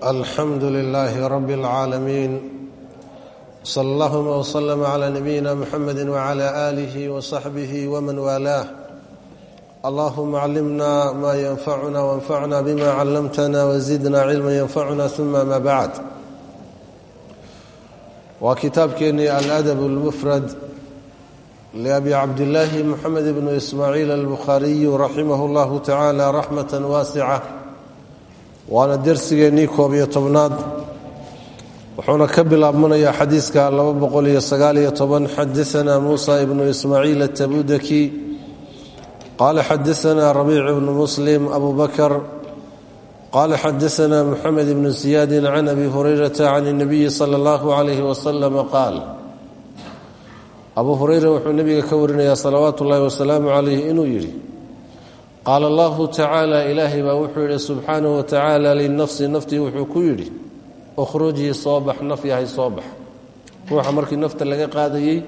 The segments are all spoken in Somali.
alxamdu lilaahi rabi اlcaalamiin sal allahuma wslama cla nabiyina muxamedi wcla aalihi wasaxbihi wman waalaah allahuma callimna ma yanfacuna wanfacna bima callamtana wazidna cilma yanfacuna uma ma bacd waa kitaabkeennii aladab اlmufrad liabi cabdillaahi moxamed bnu ismaaciil albukhaariyu raximah اllahu tacaala raxmat waasica waana dersigeennii koob iyo tobnaad. Wuxuuna ka bilaabmanayaa xadiiska xadaanaa muusa ibnu ismaaciil atabudaki qaala xadaanaa rabiic ibnu muslim abu bakr qaala xadaanaa muxamed ibnu siyaadin can abi hurayrata can اnabiyi sala اllahu alayhi wasalam qaal. Abu hureyra wuxuu nebiga ka warinayaa salawaatu ullahi wasalaamu calayh inuu yidhi qaala allahu tacaala ilaahay baa wuxuu yidhi subxaanahu wa tacaala linafsi naftii wuxuu ku yidhi ukhrujii soo naf yahay soo bax ruuxa markii nafta laga qaadayey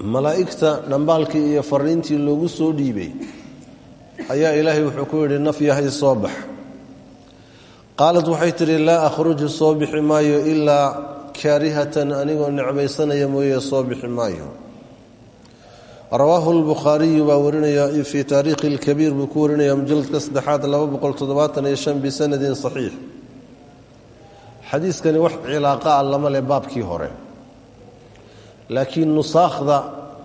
malaa'igta dhambaalkii iyo fariintii loogu soo dhiibay ayaa ilaahay wuxuu ku yidhi naf yahay soo bax qaalad waxay tidhi laa akhruju soo bixi maayo ilaa kaarihatan anigoo necbaysanaya mooye soo bixi maayo rawaahu lbukhaariyu baa warinaya fii taariikhi اlkabiir buu ku warinaya mujaladka saddexaad bisanadin saxiix. Xadiiskani wax cilaaqa a lama leh baabkii hore. Laakiin nusaakhda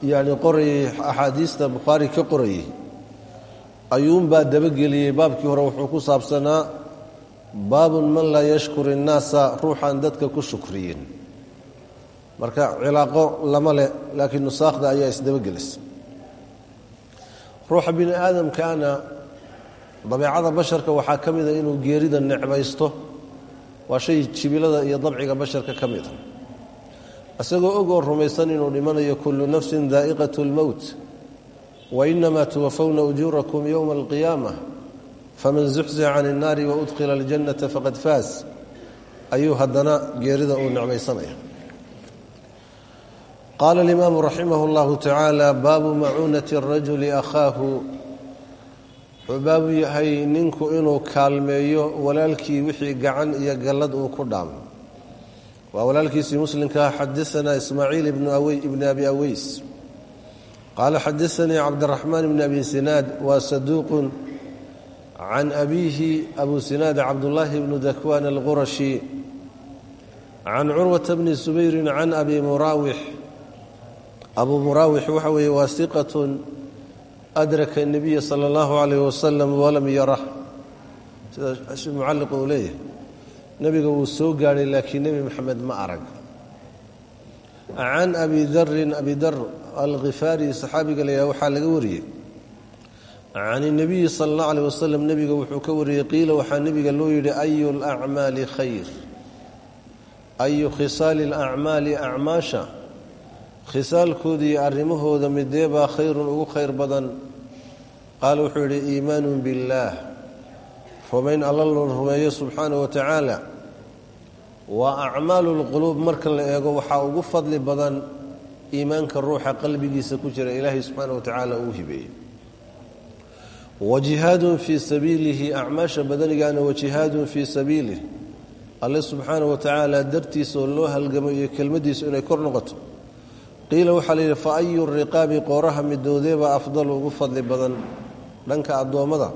yani qorayay axaadiista bukhaari ka qorayay ayuunbaa dabageliyey baabkii hore wuxuu ku saabsanaa baabun man laa yashkur innaasa ruuxaan dadka ku shukriyin marka cilaaqo lama leh laakiin nusaakhda ayaa isdabagelisa ruuxa bini aadamkaana dabeecada basharka waxaa ka mida inuu geerida necbaysto waa shay jibilada iyo dabciga basharka ka mida isagoo ogoo rumaysan inuu dhimanayo kullu nafsin daa'iqat اlmowt wa inamaa tuwafawna ujuurakum yowma alqiyaama faman zuxzica can الnaari waudkhila اljannata faqad faas ayuu haddana geerida uu necbaysanaya qaala alimaamu raximah اllahu tacaala baabu macuunati اrajuli akhaahu wuxuu baabu yahay ninku inuu kaalmeeyo walaalkii wixii gacan iyo gallad uu ku dhaamo waa walaalkiisii muslimkaa xadaanaa ismaaciil ibni abi aweys qaala xadaanii cabdiraxmaan bni abi sinaad waa saduuqun can abiihi abu sinaad cabdullaahi bnu dakwaan alqurashi can curwata bni subayrin can abi muraawix abu muraawix waxa weeye waa iqatun adraka الnabiya salى اllahu alayh wasalam walam yarah sida mucalliqu uu leeyahay nebiga wuu soo gaadhay laakiin nebi maxamed ma arag can abi darin abi dar alkhifaari saxaabiga layaha waxaa laga wariyey can الnabiyi salى اllahu alيh wasalam nebiga wuxuu ka wariyey qiila waxaa nebiga loo yidhi ayu اlacmaali khayr ayu khisaali اlacmaali acmaasha khisaalkooda iyo arrimahooda mideebaa khayrun ugu khayr badan? Qaala wuxuu yidhi iimaanu biاllaah rumayn alla loo rumeeyo subxaanaه wa tacaala. Waa acmaalu lquluub marka la eego waxaa ugu fadli badan iimaanka ruuxa qalbigiisa ku jira ilaahay subxaana wa tacaala uu hibeeyey. Wa jihaadun fii sabiilihi acmaasha badanigaana wa jihaadun fii sabiilih alle subxaana wa tacaala dartiisa oo loo halgamo iyo kelmadiisu inay kor noqoto qiila waxaa layidhi fa ayu riqaabi qooraha midoodeebaa afdalu ugu fadli badan. Dhanka addoommada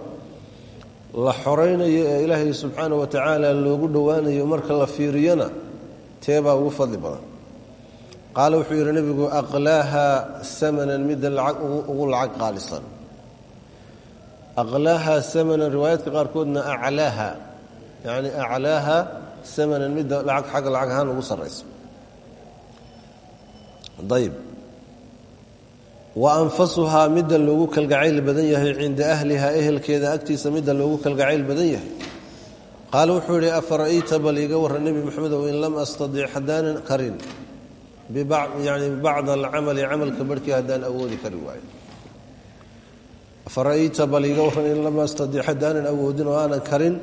la xoraynayo ee ilaahay subxaana wa tacaala loogu dhowaanayo marka la fiiriyona teebaa ugu fadli badan. Qaala wuxuu yidhi nebigu aqlaaha samanan midda lacag ugu lacag qaalisan. Aqlaaha samanan riwaayaadka qaarkoodna aclaaha yacni aclaaha samanan midda lacag xagga lacag ahaan ugu sarraysa ayb wa anfasuhaa midda loogu kalgacayl badan yahay cinda ahliha ehelkeeda agtiisa midda loogu kalgacayl badan yahay. Qaala wuxuu yidhi afara'ayta bal iiga warran nebi moxamedow in lam astadic haddaanan karin yani bacda alcamali camalka barhkii haddaan awoodi kari waayo. Afara'ayta bal iiga warran in lam astadic haddaanan awoodin oo aanan karin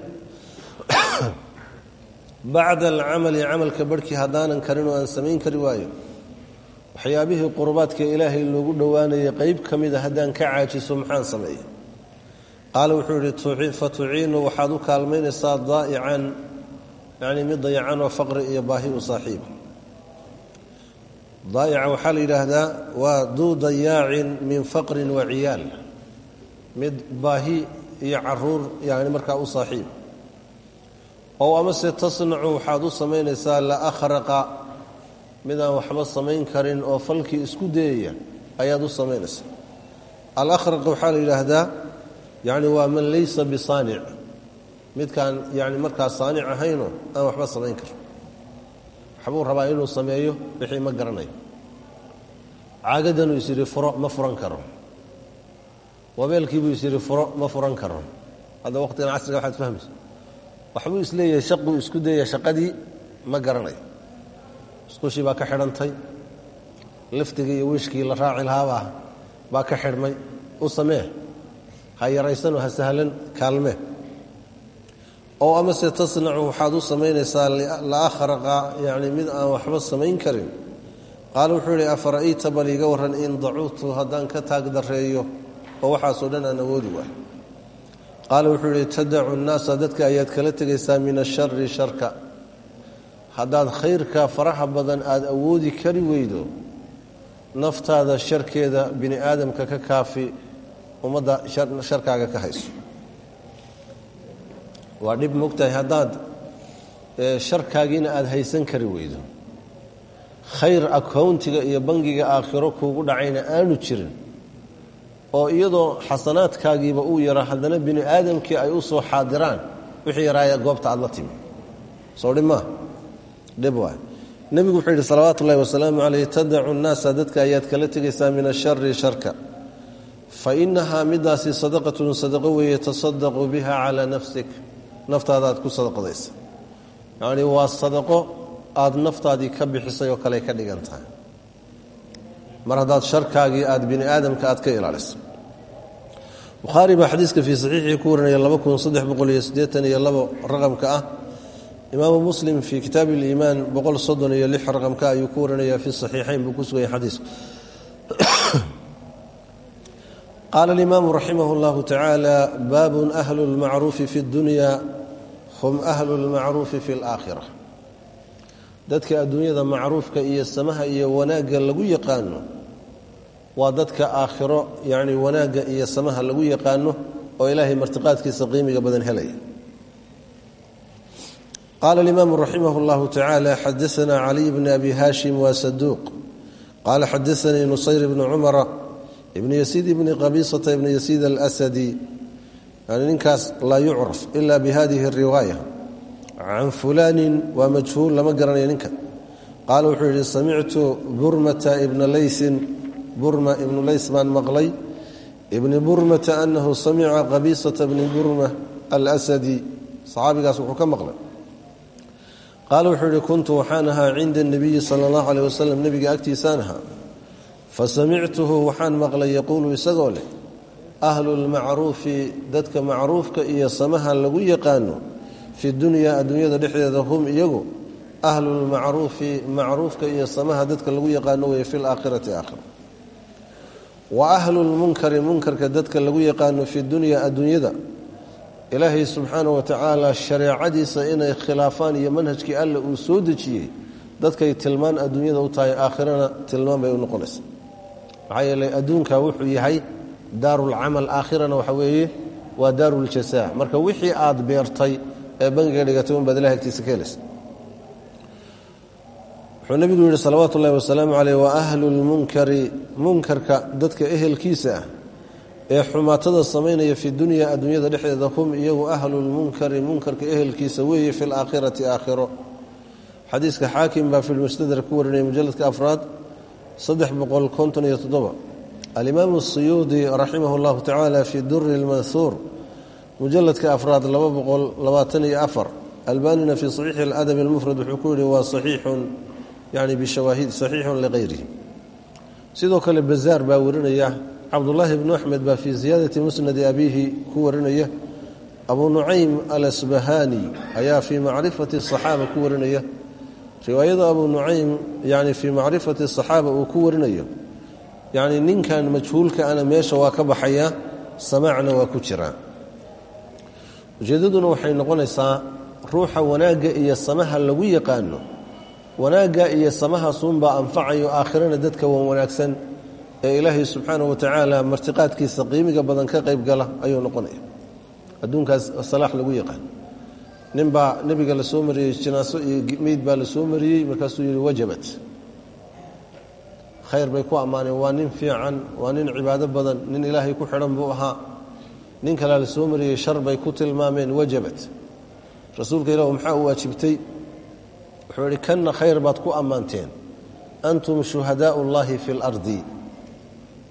bacda alcamali camalka samayn kari waayo waxyaabihii qurbaadka ilaahay loogu dhowaanayay qeyb ka mida haddaan ka caajiso maxaan sameeya qaala wuxuu yidhi fa tuciinu waxaad u kaalmaynaysaa daa'ican yacnii mid dayacan oo faqri iyo baahi u saaxiiba daayaca waxaa la yidhaahdaa waa duu dayaacin min faqrin wa ciyaal mid baahi iyo carruur yani markaa u saaxiib. Ow amase tasnacu waxaad u samaynaysaa la akhraqa midaan waxba samayn karin oo falkii isku dayaya ayaad u samaynaysaa. Alakhraq waxaa la yidhaahdaa yani waa man laysa bisaanic. Midkaan yani markaa saanic ahaynoo aan waxba samayn karin. Waxbuu rabaa inuu sameeyo wixii ma garanayo. Caagadanuu is yidhi furo ma furan karo. Wabeelkiibuu is yidhi furo ma furan karo. Hadda waqtigan casriga waxaad fahmaysa waxbuu is leeyahay shaquu isku dayaya shaqadii ma garanayo isqushii baa ka xidhantay. Liftigii iyo wiishkii la raaci lahaabaa baa ka xidhmay. U samee ha yaraysanoo ha sahlan kaalmee oo amase tasnacu waxaad u samaynaysaa la akhraqa yani mid aan waxba samayn karin. Qaala wuxuu yidhi afara'ayta bal iiga warran in dacuutu haddaan ka taag dareeyo oo waxaasoo dhan aan awoodi waay. Qaala wuxuu yidhi tadacu nnaasa dadka ayaad kala tegaysaa min ashari sharka haddaad khayrka faraha badan aada awoodi kari weydo naftaada sharkeeda bini aadamka ka kaafi ummadda sharkaaga ka hayso. Waa dhib mogtahay haddaad sharkaagiina aada haysan kari weydo. Khayr akowntiga iyo bangiga aakhiro kuugu dhacayna aanu jirin oo iyadoo xasanaadkaagiiba uu yara haddana bini aadamkii ay u soo xaadiraan wixii yaraaya goobta aad la timi. Soo dhib maa dhib waay nebigu wuxuu yidhi salawaatu ullahi wasalaamu calayh tadacu nnaasa dadka ayaad kala tegaysaa min ashari sharka. Fa innahaa midaasi sadaqatun sadaqo weeye tasadaqu biha calaa nafsik. Naftaadaad ku sadaqadaysa. Yacnii waa sadaqo aada naftaadii ka bixisay oo kale ka dhigan tahay. Mar haddaad sharkaagii aada bini aadamka aad ka ilaaliso. Bukhaari baa xadiiska fii saxiixii ku warinaya laba kun saddex boqol iyo siddeetan iyo labo raqamka ah imaamu muslim fii kitaabi iliimaan boqol soddon iyo lix raqamka ayuu ku warinaya fi saxiixayn buu ku sugaya xadiisku qaala alimaamu raximah اllahu tacaala baabun ahlu اlmacruufi fi اddunya hum ahlu اlmacruufi fi اlaakhira dadka adduunyada macruufka iyo samaha iyo wanaagga lagu yaqaano waa dadka aakhiro yacni wanaagga iyo samaha lagu yaqaano oo ilaahay martiqaadkiisa qiimiga badan helaya qaala alimaamu raximah اllahu tacaala xadaana caliy bni abi haashim waa saduuq qaala xadaanii nusayr bni cumara ibni yasiid ibni qabisata ibni yasiid alasadi yani ninkaas laa yucraf ila bihadihi اriwaaya can fulaanin waa majhuul lama garanayo ninka qaala wuxuu yidhi samictu burmata ibna laysin burma ibnu lays baan maqlay ibni burmata anahu samica qabisata bni burma alasadi saxaabigaas wuxuu ka maqlay qaala wuxuu yidhi kuntu waxaan ahaa cinda اnabiyi sala اllahu aleyh wasalam nebiga agtiisaan ahaa. Fasamictuhu waxaan maqlay yaquulu isagoo leh ahlu lmacruufi dadka macruufka iyo samaha lagu yaqaano fi dunya adduunyada dhexdeeda hum iyagu ahlulmacruufi macruufka iyo samaha dadka lagu yaqaano weye fi laakhirati aakhira wa ahlulmunkari munkarka dadka lagu yaqaano fi dunya adduunyada ilaahay subxaana wa tacaala shareecadiisa inay khilaafaan iyo manhajkii alle uu soo dejiyey dadkay tilmaan adduunyada u tahay aakhirana tilmaan bay u noqonaysa. Maxaa yeeley adduunka wuxuu yahay daarulcamal aakhirana waxa weeye waa daaruljasa marka wixii aad beertay ee bangiga dhigatay un baad ilah agtiisa ka helaysa wuxuu nebigu yidhi salawaatu ullahi wasalaamu caleyh wa ahlu lmunkari munkarka dadka ehelkiisa ah ee xumaatada samaynaya fi dunya adduunyada dhexdeeda hum iyagu ahlu lmunkari munkarka ehelkiisa weeye fi laakhirati aakhiro. Xadiiska xaakim baa fi lmustadrak ku warinaya mujaladka afraad saddex boqol konton iyo toddoba. Alimaamu siyuudi raximah llahu tacaala fi duri lmanhuur mujaladka afraad laba boqol labaatan iyo afar. Albanina fii saxiixi aladabi almufrad wuxuu ku yihi waa saxiixun yani bishawaahid saxiixun ligayrihi sidoo kale bazaar baa warinaya cabdullaahi bnu axmed baa fii ziyaadati musnadi abiihi ku warinaya. Abu nucaym alasbahani ayaa fii macrifati asaxaaba ku warinaya. Riwaayada abu nucaym yani fii macrifati asaxaaba uu ku warinayo yacni ninkan majhuulka ana meesha waa ka baxaya samaacna waa ku jiraa ujeeddaduna waxay noqonaysaa ruuxa wanaagga iyo samaha lagu yaqaano. Wanaagga iyo samahaasunbaa anfacayo aakhirana dadka wan wanaagsan ee ilaahay subxaanahu wa tacaala martiqaadkiisa qiimiga badan ka qayb gala ayuu noqonaya. Adduunkaas salaax lagu yaqaan. Ninbaa nebiga la soo mariyey jinaaso iyo meyd baa la mariyey markaasuu yidhi wajabat. Khayr bay ku ammaaneen waa nin fiican waa nin cibaado badan nin ilaahay ku xidhan buu ahaa. Nin kalea la soo mariyey shar bay ku tilmaameen wajabat. Rasuulka ilah maxaa u waajibtay wuxuu idhi kanna khayr baad ku ammaanteen. Antum shuhadaau ullaahi fi lardi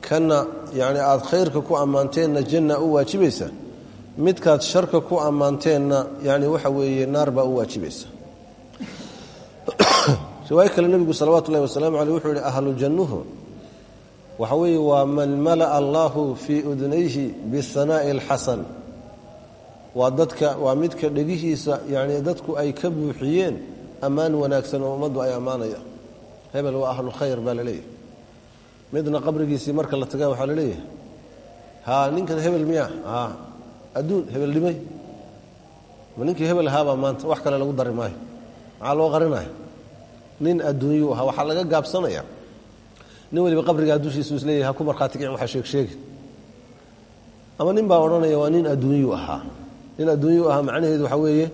kanna yani aada khayrka ku ammaanteenna janna u waajibaysa. Midkaad sharka ku ammaanteenna yani waxa weeye naar baa u waajibaysa. Riwaayo kale nebigu salawaatu ullahi wasalaamu caleyh wuxuu yihi ahlu jannuhu waxa weeye waa man mala'a allahu fii udnayhi bisanaa'i alxasan. Waa dadka waa midka dhegihiisa yani dadku ay ka buuxiyeen ammaan wanaagsan oo ummaddu ay ammaanayaan. Hebel waa ahlu khayr baa la leeyahay midna qabrigiisii marka la tagaa waxaa la leeyahay. Haa ninkan hebel miya adduun hebel ma ninkii hebel ahaabaa maanta wax kale lagu dari maayo. Maxaa loo qarinaya nin adduunyuu ahaa waxaa laga gaabsanaya. Nin weliba qabrigaa dushiisu is leeyahay ha markhaati kicin waxa sheegsheegi ama nin baa odhanaya waa nin adduunyuu ahaa. Nin adduunyuu ahaa macnaheedu waxaa weeye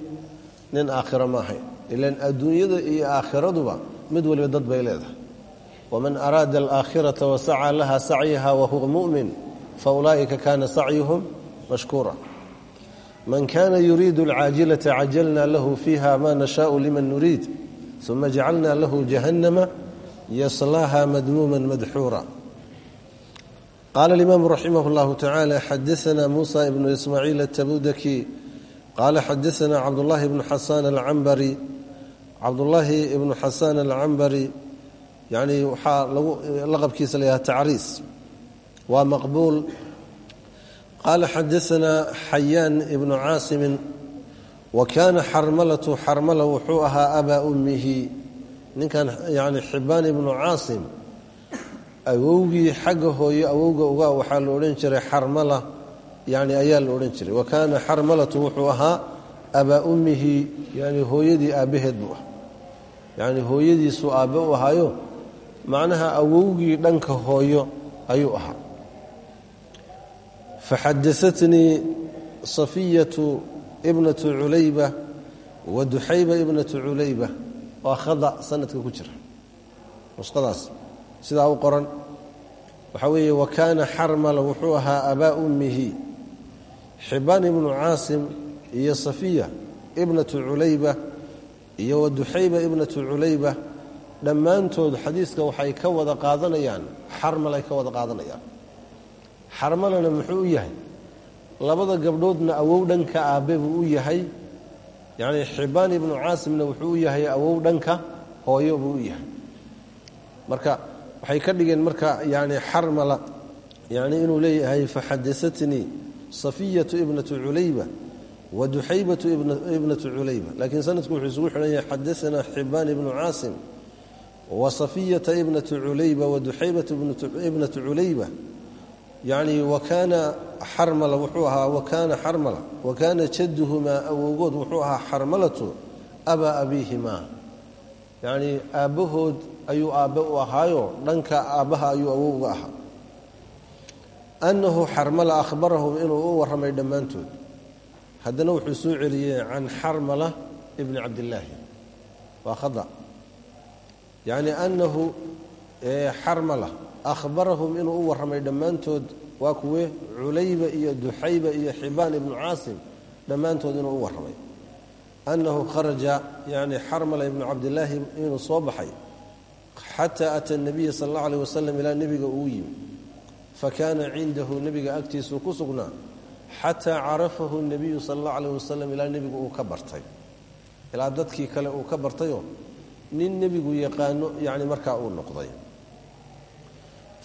nin aakhiro ma ahayn ilan adduunyada iyo aakhiraduba mid waliba dad bay leedahay waman araada alaakhirata wasacaa laha sacyaha wahuwa mu'min faulaa'ika kana sacyuhum mashkuura man kana yuriidu alcaajilata cajalna lahu fiiha ma nashaau liman nuriid uma jacalna lahu jahannama yaslaaha madmuuma madxuura qaala alimaamu raximah اllahu tacaala xadaana muusa ibnu ismaaciil atabudaki qaala xadaana cabdullaahi ibnu xasaan alcambari cabdullaahi ibnu xasaan alcambari yani waxaa lagu laqabkiisa la yhaha tacriis waa maqbuul qaala xadaana xayaan ibnu caasimin wa kaana xarmalatu xarmala wuxuu ahaa abaa ummihi ninkan yani xibaan ibnu caasim awowgii xagga hooyo awowga uga waxaa la odhan jiray xarmala yani ayaa la odhan jiray wa kaana xarmalatu wuxuu ahaa abaa ummihi yani hooyadii aabbaheed buu yani hooyadiisuu aabbe u ahaayo macnaha awowgii dhanka hooyo ayuu ahaa. Faxadaatnii safiyatu ibnatu culayba wa duxayba ibnatu culayba waa khada sanadka ku jira. Nusqadaas sidaa u qoran. Waxaa weeye wa kaana xarmala wuxuu ahaa abaa ummihi xibaan ibnu caasim iyo safiya ibnatu culayba iyo wa duxayba ibnatu culayba dhammaantood xadiiska waxay ka wada qaadanayaan xarmalay ka wada qaadanayaan. Xarmalana muxuu u yahay? Labada gabdhoodna awow dhanka aabbe buu u yahay. Yacnii xibaan ibnu caasimna wuxuu u yahay awow dhanka hooyo buu u yahay. Marka waxay ka dhigeen marka yani xarmala yani inuu leeyahay faxadasatnii safiyatu ibnatu culayba wa ibnatu culayba. Laakiin sanadku wuxuu isugu xidhan yahay xadaanaa xibaan ibnu caasim wa safiyata ibnatu culayba wa duxaybatu ibnatu culayba yani wa kaana xarmala wuxuu ahaa wa kaana xarmala wa kaana jadduhumaa awowgood wuxuu ahaa xarmalatu abaa abiihimaa yacnii aabbahood ayuu aabbe u ahaayo dhanka aabbaha ayuu awow uga ahaa annahu xarmala ahbarahum inuu u warramay dhammaantood haddana wuxuu soo celiyey can xarmala yacni annahu xarmala ahbarahum inuu u warramay dhammaantood waa kuwe culayba iyo duxayba iyo xibaan ibnu caasim dhammaantood inuu u warramay. Annahu kharaja yani xarmala ibnu cabdillaahi inuu soo baxay. Xataa ata nabiya sal allau aleh wasalam ilaa nebiga uu yimi fakaana cindahu nebiga agtiisuu ku sugnaa. Xataa carafahu nebiyu sal allahu aleh wasalam ilaa nebigu uu ka bartay. Ilaa dadkii kale uu ka bartayoo nin nebigu yaqaano yani markaa uu noqday.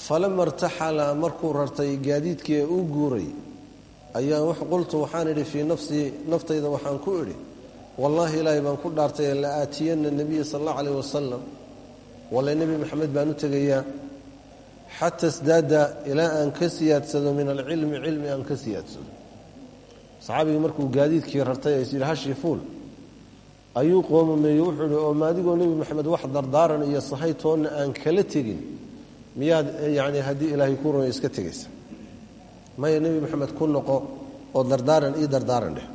Falama irtaxala markuu rartay gaadiidkii ee uu guuray ayaan qultu waxaan idhi fii nafsii naftayda waxaan ku idhi wallaahi ilaahay baan ku dhaartay la aatiyana nebiya sal allahu aleyh wasalam walle nebi maxamed baan u tegayaa xata sdaada ilaa aan ka siyaadsado min alcilmi cilmi aan ka siyaadsado. Saxaabigii markuu gaadiidkii rartay is yidhi hashii fuul ayuu qoomameeye wuxuu ihi oo maadigoo nebi maxamed wax dardaaran iyo sahay toonna aan kala tegin miyaad yani haddii ilaahay ku rumay iska tegaysa. Maya nebi maxamed ku noqo oo dardaaran ii dardaaran dheh.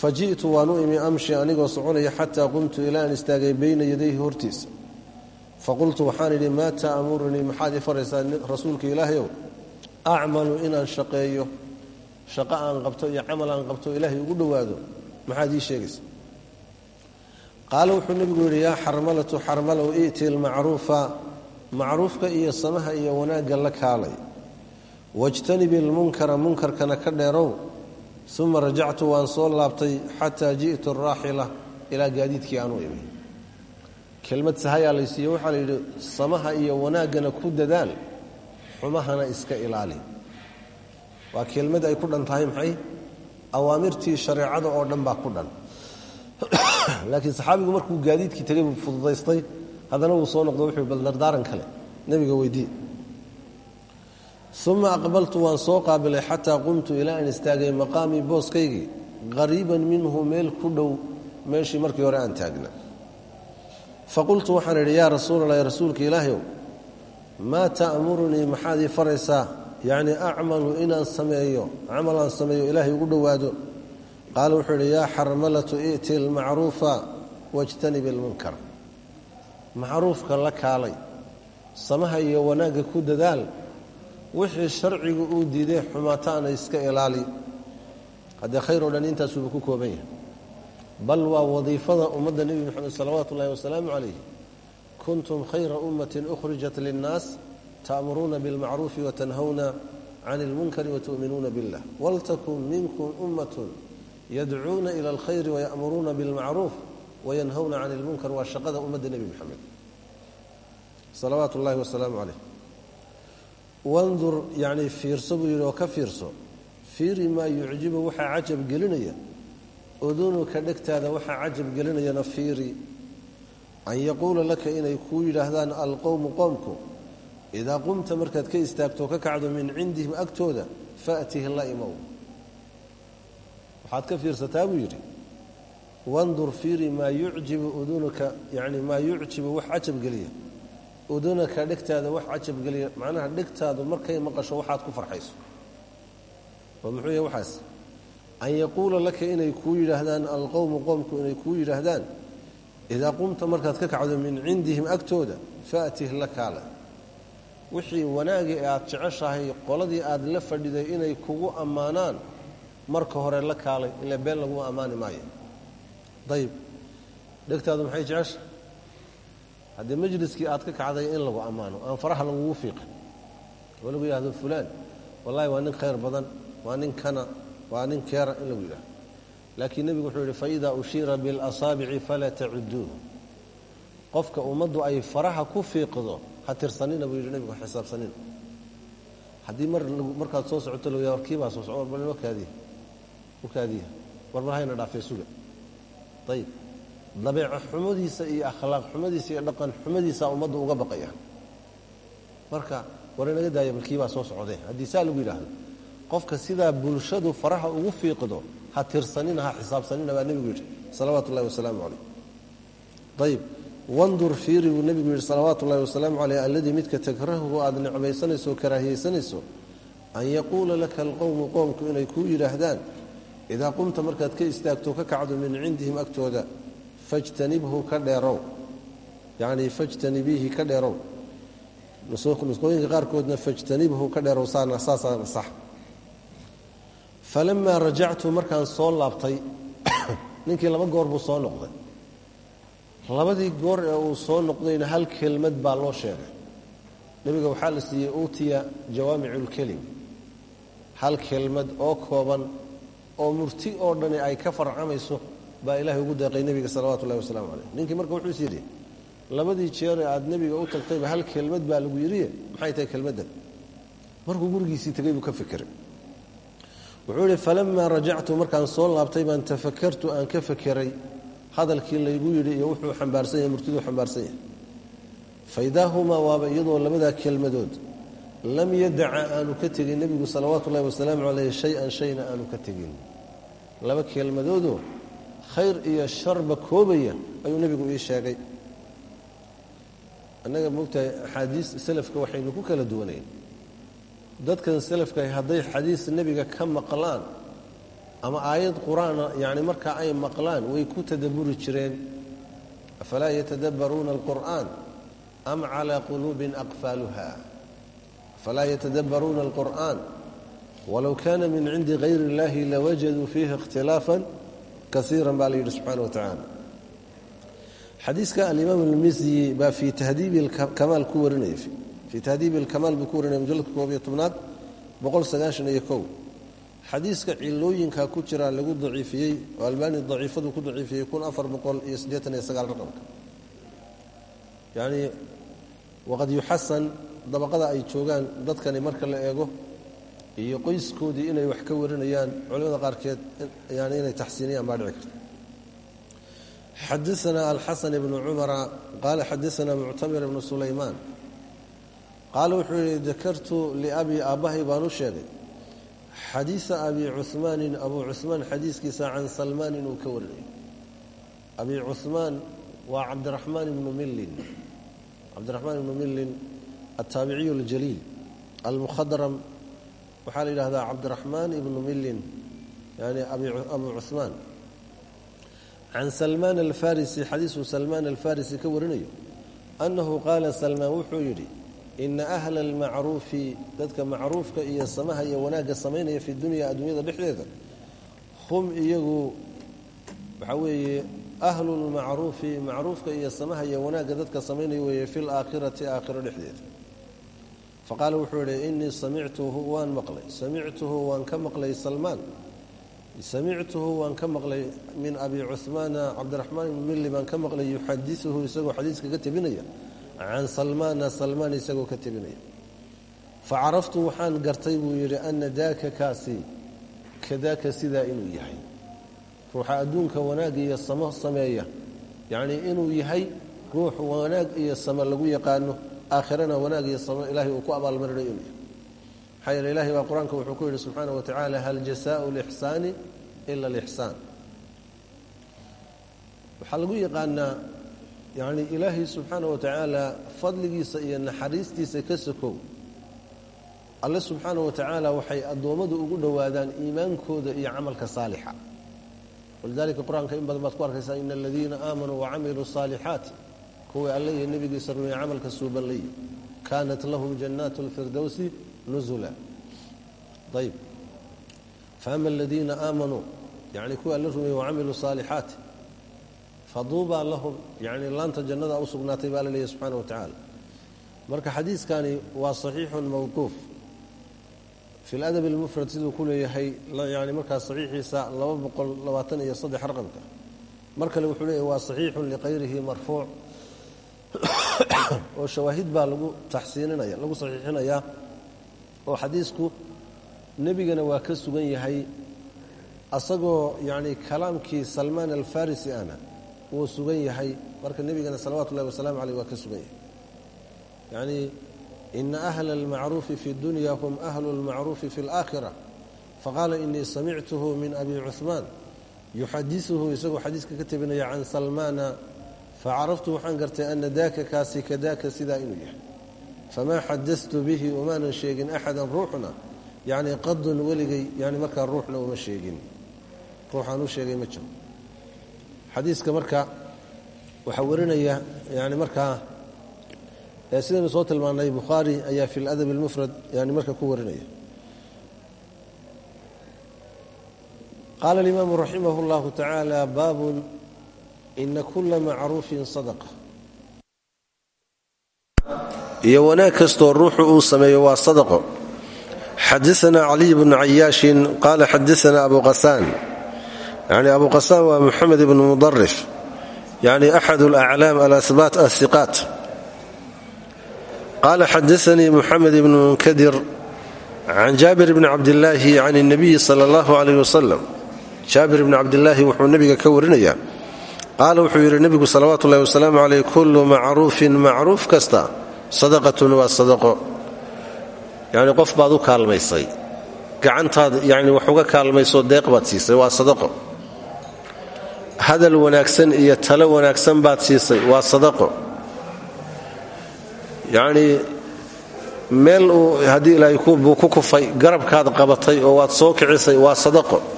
Fa ji'tu imi amshi anigoo soconaya xataa qumtu ilaa aan istaagay beyna yadayhi hortiisa. Faqultu waxaan idhi maa ta'murunii maxaad ii faraysaa rasuulka ilaahayow? Acmalu inaan shaqeeyo shaqo aan qabto iyo camal aan qabto ilaahay ugu dhowaado maxaad ii sheegaysa qaale wuxuu nebigu yidhi yaa xarmalatu xarmalow i'ti lmacruufa macruufka iyo samaha iyo wanaagga la kaalay. Wajtanibi lmunkara munkarkana ka dheerow. Uma rajactu waan soo laabtay xataa ji'tu araaxila ilaa gaadiidkii aanu imi kelmad sahayaa laysiiye waxaa la yidhi samaha iyo wanaaggana ku dadaal xumahana iska ilaali. Waa kelmad ay ku dhan tahay maxay? Awaamirtii shareecada oo dhan baa ku dhan laakiin saxaabigu markuu gaadiidkii tegay buu fududaystay. Haddana wuu soo noqdo wuxuu bal kale. Nebiga weydii uma aqbaltu waan soo qaabilay xataa qumtu ilaa aan istaagay maqaamii booskaygii. Qariiban minhu meel ku dhow meeshii markii hore aan taagna faqultu waxaan idhi yaa rasuulallah rasuulka ilaahyow maa ta'murunii? Maxaad ii faraysaa? Yacni acmalu inaan sameeyo camal aan sameeyo ilaahay ugu dhowaado qaala wuxuu idhi yaa xarmalatu i'ti lmacruufa wajtanibi lmunkar macruufka la kaalay samaha iyo wanaagga ku dadaal wixii sharcigu uu diiday xumaataana iska ilaali haddee khayr oo dhan intaasuuba ku kooban yahay bal waa wadiifada ummadda nebi moxamed salawaatu ullahi wasalaamu calayh kuntum khayra ummatin ukhrijat linnaas ta'muruuna bilmacruufi watanhawna can ilmunkari watu'minuuna billah waltakun minkum ummatun yadcuuna ila alkhayri waya'muruuna bilmacruuf wayanhawna can ilmunkar waa shaqada ummadda nebi moxamed salawaatu ullahi wasalaamu calayh. Wandur yacni fiirso buu yidhi oo ka fiirso fiiri maa yucjibu waxaa cajab gelinaya udunuka dhegtaada waxaa cajab gelinayana fiiri. An yaquula laka inay kuu yidhaahdaan alqowmu qoomku idaa qumta markaad ka istaagto ka kacdo min cindihim agtooda faatihi la imow waxaad ka fiirsataa buu yidhi wandur fiiri maa yucjibu udunuka yani maa yucjibu wax cajab geliya. Udunaka dhegtaada wax cajab geliya macnaha dhegtaadu markay maqasho waxaad ku farxayso. Oo muxuu yahay waxaas? An yaquula laka inay kuu yidhaahdaan alqowmu qoomku inay kuu yidhaahdaan idaa qumta markaad ka kacdo min cindihim agtooda faatih la. Kaala wixii wanaagii aad jeceshahay qoladii aad la fadhiday inay kugu ammaanaan marka hore la kaalay ila been laguma ammaani maayo. Ayib dhegtaadu maxay jecesha haddii majliskii aad ka kacday in lagu ammaano aan faraha lagugu fiiqin oo lagu yidhahdo fulaan wallahi waa nin khayr badan waa nin kana waa nin keera in lagu yidhahdo laakiin nebigu wuxuu yidhi faida ushiira biاlasaabici falaa tacuduuhu qofka ummaddu ay faraha ku fiiqdo ha tirsanina buu yidhi nebigu ha xisaabsanina. Haddii mar markaad soo socoto la war kiibaa soo soco warbal inoo kaadiya u kaadiya warbal hayna dhaafee suga. Ayib dabeeco xumadiisa iyo akhlaaq xumadiisa iyo dhaqan xumadiisa ummaddu uga baqaya marka war inaga daaya balkiibaa soo socdee. Haddii saa lagu yidhaahdo qofka sidaa bulshadu faraha ugu fiiqdo ha tirsanina ha xisaabsanina baa nebigu yidhi salawaatu ullahi wasalaamu calayh. Ayib wandur fiiri buu nebigu yidhi salawaatu ullahi wasalaamu caleyh alladii midka takrahuhu aada necbaysanayso o karaahiyeysanayso an yaquula laka alqowmu qoomku inay kuu yidhaahdaan idaa qumta markaad ka istaagto ka kacdo min cindihim agtooda fajtanibhu ka dheerow yacnii fajtanibiihi ka dheerow nusqooyinka qaarkoodna fajtanibhu ka dheerow saasaana sax falamaa rajactu markaan soo laabtay ninkii laba goor buu soo noqday labadii goor ee uu soo noqdayna hal kelmad baa loo sheegay nebiga waxaa la siiyey uutiya jawaamiculkelim hal kelmad oo kooban oo murti oo dhani ay ka farcamayso baa ilaahay ugu deeqay nebiga salawatu wasalaamu caleyh ninkii marka wuxuu is yidhi labadii jeer ee aad nebiga u tagtayba hal kelmad baa lagu yidhiye maxay tahay kelmaddan markuu gurigiisii tegay buu ka fikiray. Wuxuu yidhi falamaa rajactu markaan soo laabtay baan tafakartu aan ka fekeray hadalkii laygu yidhi iyo wuxuu xambaarsan yahay murtiduu xambaarsan yahay. Faidaa humaa waaba iyadoo labadaa kelmadood lam yadaca aanu ka tegin nebigu salawaatu ullahi wasalaamu caleyh shay-an shayna aanu ka tegin. Laba kelmadoodoo khayr iyo sharba koobaya ayuu nebigu ii sheegay. Annaga moogtahay axaadiis selafka waxaynu ku kala duwanayn. Dadkan selafkaah hadday xadiis nebiga ka maqlaan ama aayad qur'aana yacni markaa ay maqlaan way ku tadabburi jireen. Afalaa yatadabbaruuna alqur'aan am calaa quluubin aqfaaluha afalaa yatadabbaruuna alqur'aan walow kana min cindi hayr اllahi lawajaduu fiihi ikhtilaafan kaiira baa la yidhi subxana wa tacaala xadiiska alimaam almisyi baa fii tahdiibi kamaal ku warinaya fii tahdiibi alkamaal buu ku warinaya mujalladka koob iyo tobnaad boqol sagaashan iyo kow xadiiska cilooyinka ku jira lagu daciifiyey oo albaani daciifadu ku daciifiyey kun afar boqol iyo siddeetan iyo sagaal raqamka yacnii waqad yuxasan dabaqada ay joogaan dadkani marka la eego iyo qoyskoodii inay wax ka warinayaan culimada qaarkeed yani inay taxsiiniyaan baa dhici karta. Xadaana alxasan ibnu cumara qaala xadaana muctamir ibnu sulaymaan qaala wuxuu yihi dakartu liabii aabbahay baan u sheegay. Xadiisa abi cuhmaanin abuu cuhmaan xadiiskiisa can salmaan inuu ka warinayo abi cuhmaan waa cabdiraxmaan ibnu millin. Cabdiraxmaan ibnu millin altaabiciyu aljaliil almukhadram waxaa la yidhahdaa cabdiraxmaan ibnu millin yani abu cuhmaan can salmaan alfarisi xadiisuu salmaan alfarisi ka warinayo annahu qaala salmaan wuxuu yidhi ina ahla almacruufi dadka macruufka iyo samaha iyo wanaagga samaynaya fi dunya adduunyada dhexdeeda hum iyagu waxaa weeye ahlu lmacruufi macruufka iyo samaha iyo wanaagga dadka samaynaya weeye fi laakhirati aakhiro dhexdeeda faqaala wuxuu yidhi inii samictuhu waan maqlay. Samictuhu waan ka maqlay salmaan. Samictuhu waan ka maqlay min abi cuhmaana cabdiraxmaan ibni milli baan ka maqlay yuxadisuhu isagoo xadiiska ka tebinaya can salmaana salmaan isagoo ka tebinaya fa caraftu waxaan gartay buu yidhi ana daaka kaasi kadaaka sidaa inuu yahay. Ruuxa adduunka wanaag iyo samo sameeya yacnii inuu yahay ruux wanaag iyo samo lagu yaqaano aakhirana wanaag iyo samo ilaahay uu ku yahay maxaa yeele ilahay baa qur'aanka wuxuu ku yidhi subxaana wa tacaala hal jasaau lixsaani ila alixsaan waxaa lagu yaqaanaa yacni ilaahay subxaana wa tacaala fadligiisa iyo naxariistiisa ka sokow. Alle subxaana wa tacaala waxay addoommadu ugu dhowaadaan iimaankooda iyo camalka saalixa. Walidalika qur'aanka in badan baad ku arkaysaa ina aladiina aamanuu wacamiluu saalixaati kuwii alle iyo nebigiisa rumeeye camalka suuban layi kaanat lahum jannaatu lfirdowsi nuzula. Ayb faama aladiina aamanuu yani kuwii alle rumeeye wacamiluu saalixaati faduubaa lahum yani laanta jannada u sugnaatay baa la leeyahy subxana wa tacaala. Marka xadiiskani waa saxiixun mawquuf. Fi ladab almufrad siduu ku leeyahay yani markaas saxiixiisa laba boqol labaatan iyo saddex raqamka. Mar kale wuxuu leeyahay waa saxiixun liqayrihi marfuuc oo shawaahid baa lagu taxsiininaya lagu saxiixinayaa oo xadiisku nebigana waa ka sugan yahay asagoo yani kalaamkii salmaan alfarisi ana wuu sugan yahay marka nebigana salawatu wasalaamu aleyh waa ka sugan yahay. Yani ina ahla almacruufi fi dunya hum ahlu lmacruufi fi اlaakhira faqaala inii samictuhu min abi cuhmaan yuxadisuhu isagoo xadiiska ka tebinaya can salmaana facaraftu waxaan gartay ana daaka kaasi kadaaka sidaa inuu yahay famaa xadastu bihi umaanan sheegin axadan ruuxna yani qadun weligay yani markaa ruuxna uma sheegin ruuxaan u sheegay ma jiro xadiiska marka waxaa warinaya yani markaa sidaynu soo tilmaanay bukhaari ayaa fi ladab اlmufrad yani marka ku warinaya qaala اlimaamu raximah اllahu tacaala baabun ina kula macruufin sadaqa iyo wanaag kastoo ruuxu uu sameeyo waa sadaqo xadaana caliy bnu cayaashin qaala xadaana abu qasaan yani abu qasaan waa muxamed ibnu mudarif yani axad alaclaam alasbaat asiqaat qaala xadaanii muxamed ibnu munkadir can jaabir bni cabdillaahi can اnabiyi sala allahu alayh wasalam jaabir bni cabdillaahi wuxuu nebiga ka warinayaa qaala wuxuu yidhi nebigu salawaatu ullahi wasalaamu caleyh kullu macruufin macruuf kasta sadaqatun waa sadaqo. Yacni qof baad u kaalmaysay gacantaad yani wax uga kaalmaysoo deeq baad siisay waa sadaqo. Hadal wanaagsan iyo talo wanaagsan baad siisay waa sadaqo. Yacnii meel uu haddii ilaahay buu ku kufay garabkaad qabatay oo waad soo kicisay waa sadaqo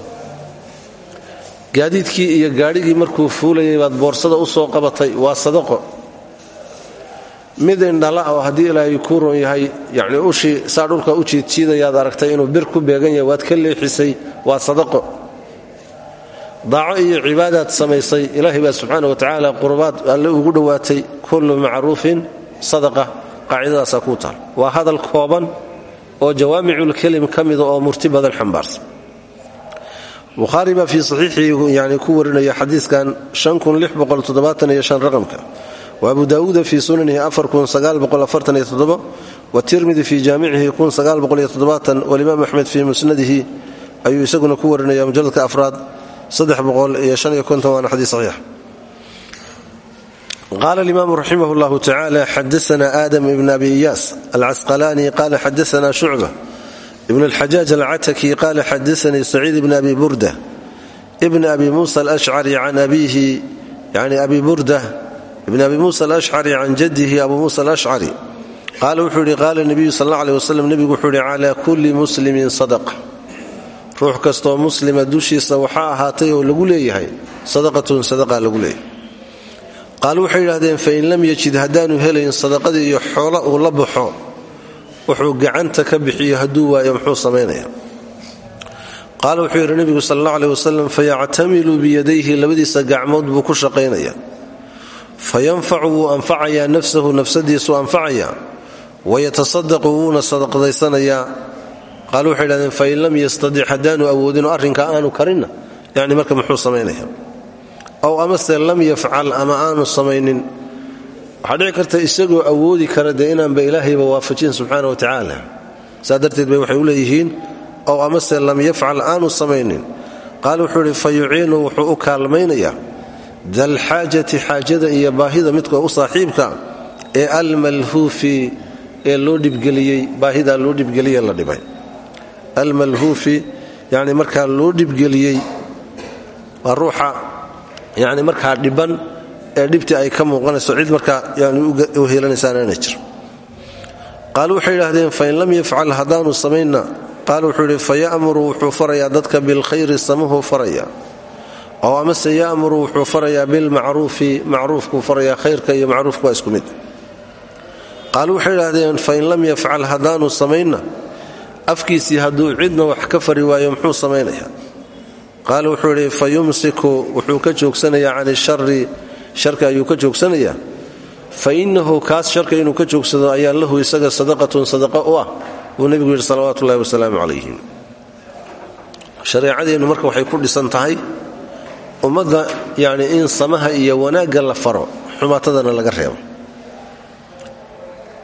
gaadiidkii iyo gaadhigii markuu fuulayay baad boorsada u soo qabatay waa sadaqo. Mid indhala oo haddii ilaahay kuu ron yahay yacnii ushii saa dhulka u jiidjiidayaad aragtay inuu bir ku beegan yahay waad ka leexisay waa sadaqo. Daaco iyo cibaadaad samaysay ilaahay baa subxaana wa tacaala qurbaad alle ugu dhowaatay kullu macruufin sadaqa qaacidadaasaa kuu taal. Waa hadal kooban oo jawaamiculkelim ka mida oo murti badan xambaarsan bukhaari baa fii saxiixii ku warinaya xadiidkan raqamka. Wa abu daawuuda fii sunanihi watirmidi fii jaamicihi walimaam axmed fii musnadihi ayuu isaguna ku warinaya mujaladka afraad qaala alimaamu raximah llahu tacaala xadaana aadam ibn abi iyaas alcasqalaani qaala xadaana shucba ibn alxajaaj alcataki qaala xadaanii saciid ibn abi burda. Ibn abi musa alashcari can abiihi yani abi burda. Ibn abi musa alashcari can jadihi abu musa alashcari qaala wuxuu yihi qaala nebiyu sal alla aleh waslem nebigu wuxuu yihi cala kulli muslimin sadaqa ruux kastoo muslima dushiisa waxaa ahaatay oo lagu leeyahay sadaqatun sadaqa lagu leeyahay. Qaalu waxay yidhahdeen fain lam yajid haddaanu helayn wuxuu gacanta ka bixiyo hadduu waayo muxuu samaynaya qaala wuxuu yidhi nebigu sal alla aleh wasalam fayactamilu biyadayhi labadiisa gacmood buu ku shaqaynaya. Fayanfacu wuu anfacayaa nafsahu nafsadiisuu anfacayaa wayatasadaqu wuuna sadaqdaysanayaa qaalu waxay yidhahdeen fain lam yastadic haddaanu awoodinoo arrinka aanu karinna yani marka muxuu samaynaya ow amase lam yafcal ama aanu samaynin waxaa dhici karta isagoo awoodi kara dee inaanba ilaahayba waafajin subxaana wa tacaala. Saa darteed bay waxay u leeyihiin ow amase lam yafcal aanu samaynin. Qaal wuxuu idhi fa yuciinu wuxuu u kaalmaynayaa dalxaajati xaajada iyo baahida midka u saaxiibka ee almalhuufi ee loo dhibgeliyey baahidaa loo dhibgeliye la dhibay. Almalhuufi yani markaa loo dhibgeliyey waa ruuxa yani markaa dhiban ee dhibtii ay ka muuqanayso cid markaa u heelanaysaanana jir. Qaalu waxay yidhaahdeen fain lam yafcal haddaanu samaynna qaal wuxuu faya'muru wuxuu farayaa dadka bilkhayri samuhu faraya. Ow amase ya'muru wuxuu farayaa bilmacruufi macruufkuu farayaa khayrka iyo macruufka isku mid. Qaalu waxay yidhaahdeen fain lam yafcal haddaanu samaynna afkiisii hadduu cidna wax ka fari waayo muxuu samaynayaa qaal wuxuu idhi yumsiku wuxuu ka joogsanayaa can ishari sharka ayuu ka joogsanayaa fa innahu kaas sharka inuu ka joogsado ayaa lahu isaga sadaqatun sadaqa u ah buu nebigu yidhi salawaatu ullahi wasalaamu calayhi shareecadeennu marka waxay ku dhisan tahay ummadda yacni in samaha iyo wanaagga la faro xumaatadana laga reebo.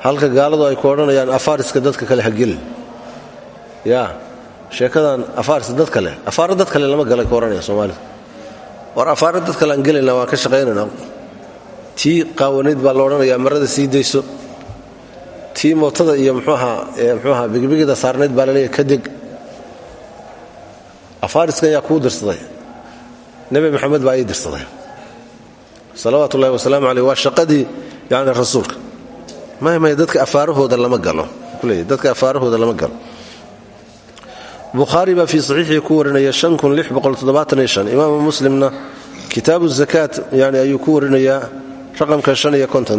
Halka gaaladu ay ku odhanayaan afaariska dadka kale ha gelin yaa sheekadan afaarsi dad kale afaaro dad kale lama galay ka ohanaya soomaalida war afaaro dad kale aan gelayna waan ka shaqaynayna tii qaawanayd baa la marada sii dayso. Tii mootada iyo mxuaha bigibigida saarnayd baa laleeyahy ka deg afaariskan yaa kuu dirsaday. Nebi maxamed baa ii dirsaday. Salawaatu ullahi wasalaamu caleyh waa shaqadii yani rasuulka. Maya dadka afaarahooda lama galo. Dadka afaarahooda lama galo bukhaari baa fii saxiixii ku warinaya imaamu muslimna kitaabu zakaat yani ayuu ku warinayaa raqamka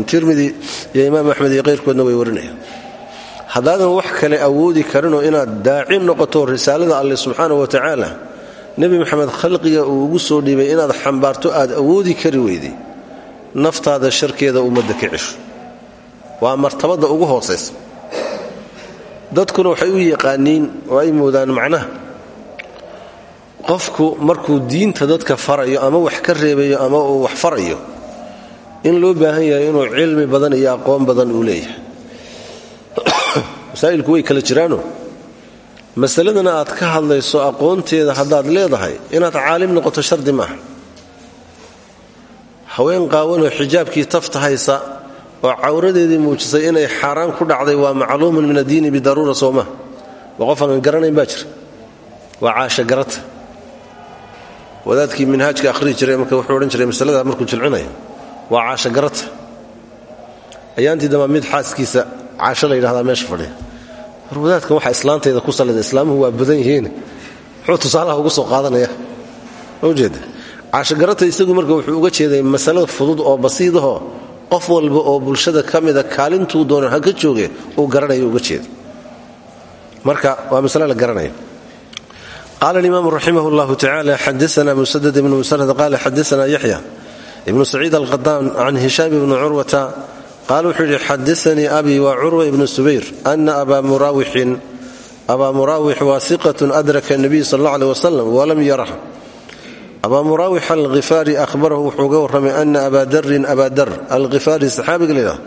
tirmidi iyo imaam axmed iyo qayrkoodna way warinayaan. Haddaadan wax kale awoodi karinoo inaad daaci noqoto risaalada alle subxaana wa tacaala nebi maxamed khalqiga uu ugu soo dhiibay inaad xambaarto aad awoodi kari weyday naftaada sharkeeda ummadda ka cesho. Waa martabadda ugu hoosaysa dadkuna waxay u yaqaaniin oo ay moodaan macnaha. Qofku markuu diinta dadka farayo ama wax ka reebayo ama uu wax farayo in loo baahan yahay inuu cilmi badan iyo aqoon badan uu leeyahay. Masaa'ilku way kala jiraano. Masaladana aad ka hadlayso aqoonteeda haddaad leedahay inaad caalim noqoto shardi maaha. Haween qaawanoo xijaabkii tafta haysa oo cawradeedii muujisay inay xaaraan ku dhacday waa macluumun min addiini bidaruura sooma waa qof aan garanayn baa jira. Waa caasha garata. Jiray marka wuxuu odhan jiray masalada markuu jilcinaya waa caasho garata. Ayaantii dambaa mid xaaskiisa caasho la yidhahdaa meesha fadhiya. War waxa islaantayda ku sallida islaamuhu waa badan yihiin. Muxuu tusaalaha ugu soo qaadanaya. Ujeeda caashogarata isagu marka wuxuu uga jeeday masalo fudud oo basiidahoo qof walba oo bulshada ka mida kaalintuu doono ha ka jooge uu garanayo uga jeeda marka waa masale la garanaya. Qaala alimaamu raximah llahu tacala xadaana musadad ibnu musarad qaala xadaana yaxya ibnu saciid alqadaan can hishaam ibni curwata qaala wuxuu yidhi xadaanii abi wa curwa subayr ana abaa muraawixin abaa muraawix waasiqatun adraka nabiy sal alla aleh wasalam walam yarah abaa muraawix alkhifaari ahbarahu wuxuu ga warramay ana abaa darin abaa dar alkhifaari saxaabiga layidhah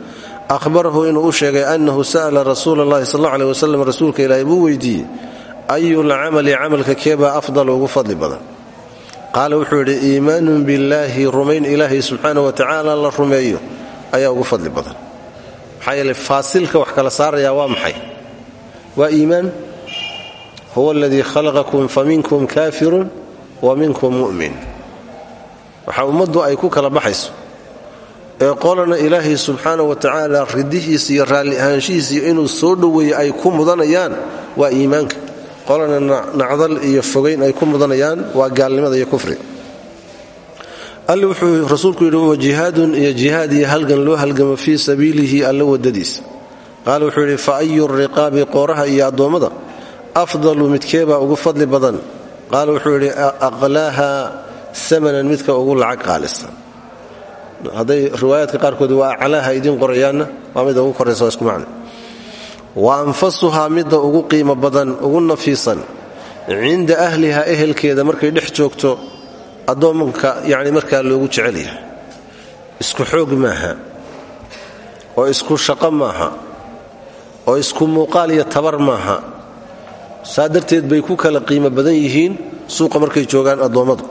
ahbarahu inuu u sheegay annahu sa'la rasuula allahi sal alla aleh wasalam rasuulka ilaahay buu weydiiyey ayulcamali camalka keebaa afdal ugu fadli badan. Qaala wuxuu yidhi iimaanun billaahi rumayn ilaahay subxaana wa tacaala la rumeeyo ayaa ugu fadli badan. Maxaa yeele faasilka wax kala saarayaa waa maxay? Waa iimaan? Huwa aladii khalaqakum faminkum kaafirun wa minkum mu'min. Waxa ummaddu ay ku kala baxayso. Ee qolana ilaahay subxaana wa tacaala ridihiisa iyo raalli ahaanshihiisiyo inuu soo dhoweeyo ay ku mudanayaan waa iimaanka. Qolana nacdal iyo fogayn ay ku mudanayaan waa gaalnimada iyo kufriga alle wuxuu rasuulku yidhi wa jihaadun iyo jihaad iyo halgan loo halgamo fii sabiilihi alle qooraha iyo addoommada afdalu midkeebaa ugu fadli badan qaala wuxuu yidhi aqlaaha samanan midka ugu lacag qaalisan. Hadday riwaayaadka qaarkood waa aclaaha idiin qorayaanna waa midda ugu koraysa isku macna wa anfasuhaa midda ugu qiimo badan ugu nafiisan cinda ahliha ehelkeeda markay dhex joogto addoommanka yacni markaa loogu jecel isku xoog maaha oo isku shaqo maaha oo isku muuqaal iyo tabar maaha saa darteed bay ku kala qiimo badan yihiin suuqa markay joogaan addoommadu.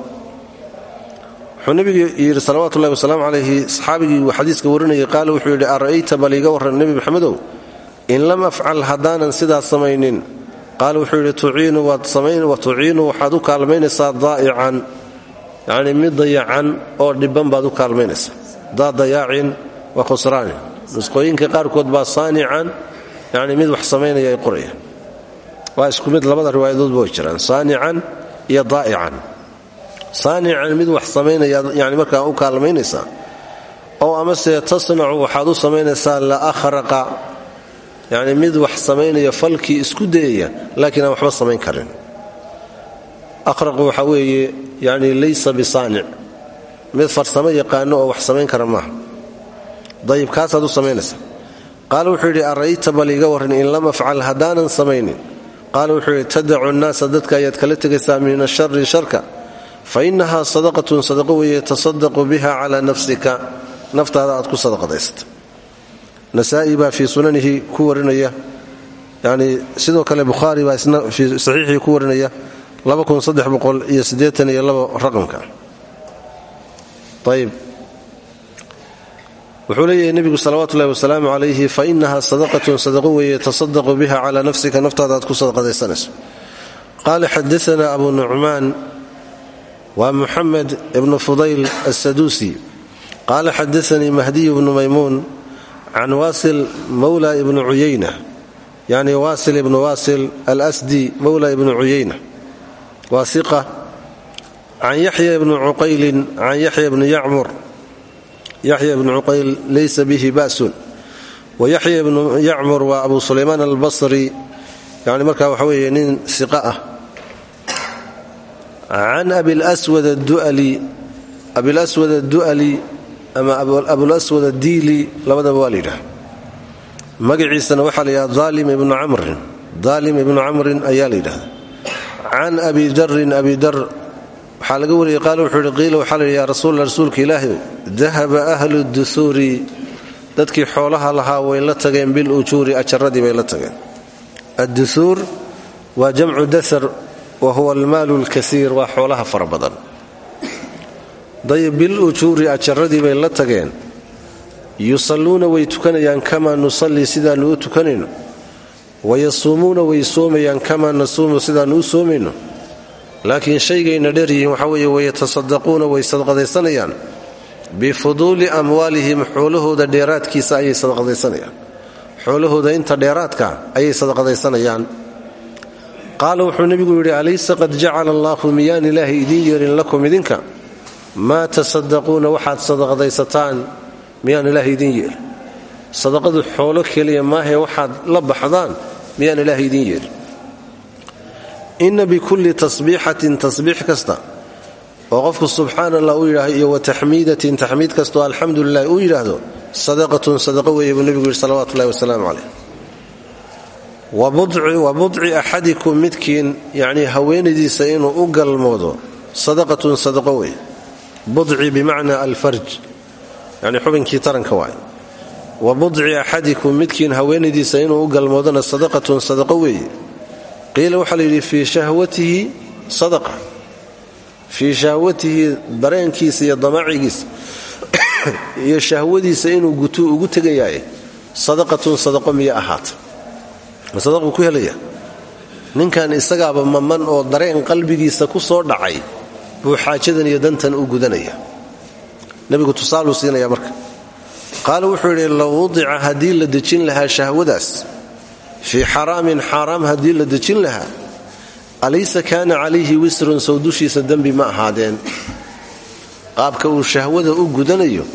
Wuxuu nebigu yidhi salawatullahi wasalaamu calayhi. Saxaabigii uu xadiiska warinayay qaala wuxuu yidhi ara'ayta bal iiga warran maxamedow? In lam afcal haddaanan sidaas samaynin. Qaala wuxuu yidhi tuciinu waxaad u kaalmaynaysaa daa'ican. Yacni mid dayacan oo dhibban baad u kaalmaynaysaa. Daa dayaacin wa khusraanin. Nusqooyinka qaarkood baa saanican. Yacni mid wax samaynaya ay waa isku mid labada riwaayadoodba way jiraan saanican iyo daa'ican. Saanican mid wax samaynaya yani markaa u kaalmaynaysaa oo amase tasnacu waxaad u samaynaysaa la akhraqa yacni mid wax samaynaya falkii isku dayaya laakiin aan waxba samayn karin. Akhraqu waxaa weeye yacni laysa bisaanic mid farsamo yaqaano oo wax samayn kara maaha. Dayib kaasaad u samaynaysaa qaala wuxuu yidhi ara'ayta bal warran in lam afcal haddaanan samaynin qaala wuxuu tadacu nnaasa dadka ayaad kala tegaysaa min ashari sharka fa innahaa sadaqatun sadaqo weeye tasadaqu biha calaa nafsika naftaada aad ku sadaqadaysata nasaa'i baa fii sunanihi ku warinaya yani sidoo kale bukhaari baa isna fii saxiixii ku warinaya iyo raqamka ayib wuxuu leeyahay nebigu salawaatu ullahi wasalaamu calayhi fa inaha sadaqatun sadaqo weeye tasadaqu biha calaa nafsika naftaada aad ku sadaqadaysanayso. Qaala xadaana abu nucmaan waa muxamed ibnu fudayl assaduusi qaala xadaanii mahdiy bnu maymuun can waasil mawla ibnu cuyayna. Yani waasil ibnu waasil alsdi mawla ibnu cuyayna. Waasiqa can yaxya ibni cuqaylin can yaxya bni yacmur yaxya ibnu cuqayl laysa bihi ba'sun. Wa yaxya ibnu yacmur waa abu sulaymaan albasri yani markaa waxa weeye nin siqa ah. Can abilaswad addu'ali ama abulaswad addiili labadaba waa la yidhaha magaciisana waxaa la yidhaha daalim ibnu camrin daalim ibnu camrin ayaa la yidhahda can abi darin abi dar waxaa laga wariyey qaal wuxuu yidhi qiila waxaa la yidhi yaa rasuul rasuulka ilaahi dahaba ahlu duhuuri dadkii xoolaha lahaa way la tageen bil ujuuri ajaradii bay la tageen. Adduhuur waa jamcu dasar wa huwa almaalu lkasiir waa xoolaha fara badan. Dayib bil ujuuri ajaradii bay la tageen. Yusalluuna way tukanayaan kamaa nusallii sidaannu u tukanayno wayasuumuuna way soomayaan kamaa nasuumu sidaannu u soomayno laakiin shaygayna dheeryihiin waxaa weeye wayatasaddaquuna way sadaqadaysanayaan. Bifuduuli amwaalihim xoolahooda dheeraadkiisa ayay sadaqadaysanayaan. Xoolahooda inta dheeraadka ayay sadaqadaysanayaan. Qaala wuxuu nebigu yidhi alaysa qad jacala allaahu miyaan ilaahay idiin yeelin lakum idinka? Maa tasaddaquuna waxaad sadaqadaysataan miyaan ilaahay idiin yeelin sadaqadu xoolo keliya maahae waxaad la baxdaan miyaan ilaahay idiin yeelin inna bikulli tasbiixatin tasbiix kasta oo qofku subxaan allah u yidhaahdo iyo wa taxmiidatin taxmiid kastaoo alxamdu lilah uu yidhaahdo sadaqatun sadaqa weeye buu nebigu yidhi salawatu ullahi wasalaamu caleyh wa budci axadikum midkiin yacnii haweenaydiisa inuu u galmoodo sadaqatun sadaqo wey budci bimacnaa alfarj yacnii xubinkii taranka waay wa budci axadikum midkiin haweenaydiisa inuu u galmoodona sadaqatun sadaqo weeye qiila waxaa la yidhi fii shahwatihi dareenkiisa iyo damaacigiisa iyo shahwadiisa inuu gutuu ugu tegayaaye sadaqatun sadaqo miya ahaata. Sadaquu ku helaya? Ninkan isagaaba maman oo dareen qalbigiisa ku soo dhacay buu xaajadan iyo dantan u gudanaya. Nebigu tusaaluu siinaya marka. Qaala wuxuu yidhi low wudica haddii la dejin lahaa shahwadaas fii xaraamin xaaraam haddii la dejin lahaa alaysa kaana calayhi wisrun sow dushiisa dembi ma ahaadeen. Qaabka uu shahwada u gudanayo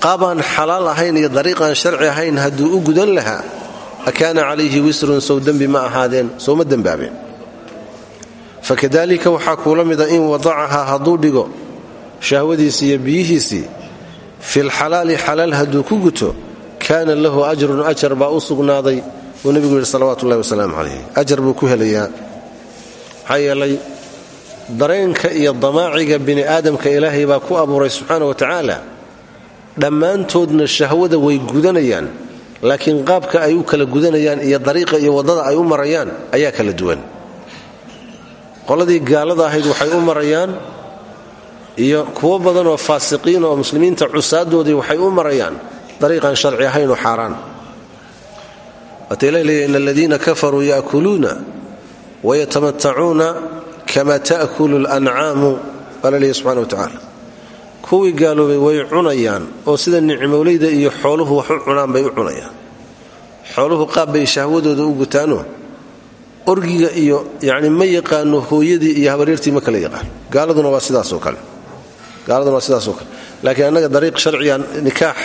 qaabaan xalaal ahayn iyo dariiqaan sharci ahayn hadduu u gudan lahaa akaana calayhi wisrun sow dembi ma ahaadeen sowma dembaabeen fakadalika waxaa kuula mida in wadacahaa hadduu dhigo shahwadiisii iyo biyihiisii filxalaali xalaal hadduu ku guto kaana lahu ajrun ajar baa uu nebigu yidhi salawatu ullahi wasalaamu calayh ajar buu ku helayaa. Maxaa yeelay dareenka iyo damaaciga bini aadamka ilaahay baa ku abuuray subxaana wa tacaala. Dhammaantoodna shahwada way gudanayaan laakiin qaabka ay u kala gudanayaan iyo dariiqa iyo waddada ay u marayaan ayaa kala duwan. Qoladii gaalada ahayd waxay u marayaan iyo kuwo badan oo faasiqiin oo muslimiinta cusaadoodii waxay u marayaan dariiqan sharci ahayn oo xaaraan aladiina kafaruu yaakuluuna wayatamatacuuna kama ta'kulu lancaamu leeya subxana wa tacaala kuwii gaaloobay way cunayaan oo sida nicmowleyda iyo xooluhu wax u cunaan bay u cunayaan. Xooluhu qaab bay shahwadooda u gutaano. Orgiga iyo yacni ma yaqaano hooyadii iyo habaryartii ma kala yaqaan. Gaaladuna waa sidaasoo kale. Laakiin annaga dariiq sharciyan nikaax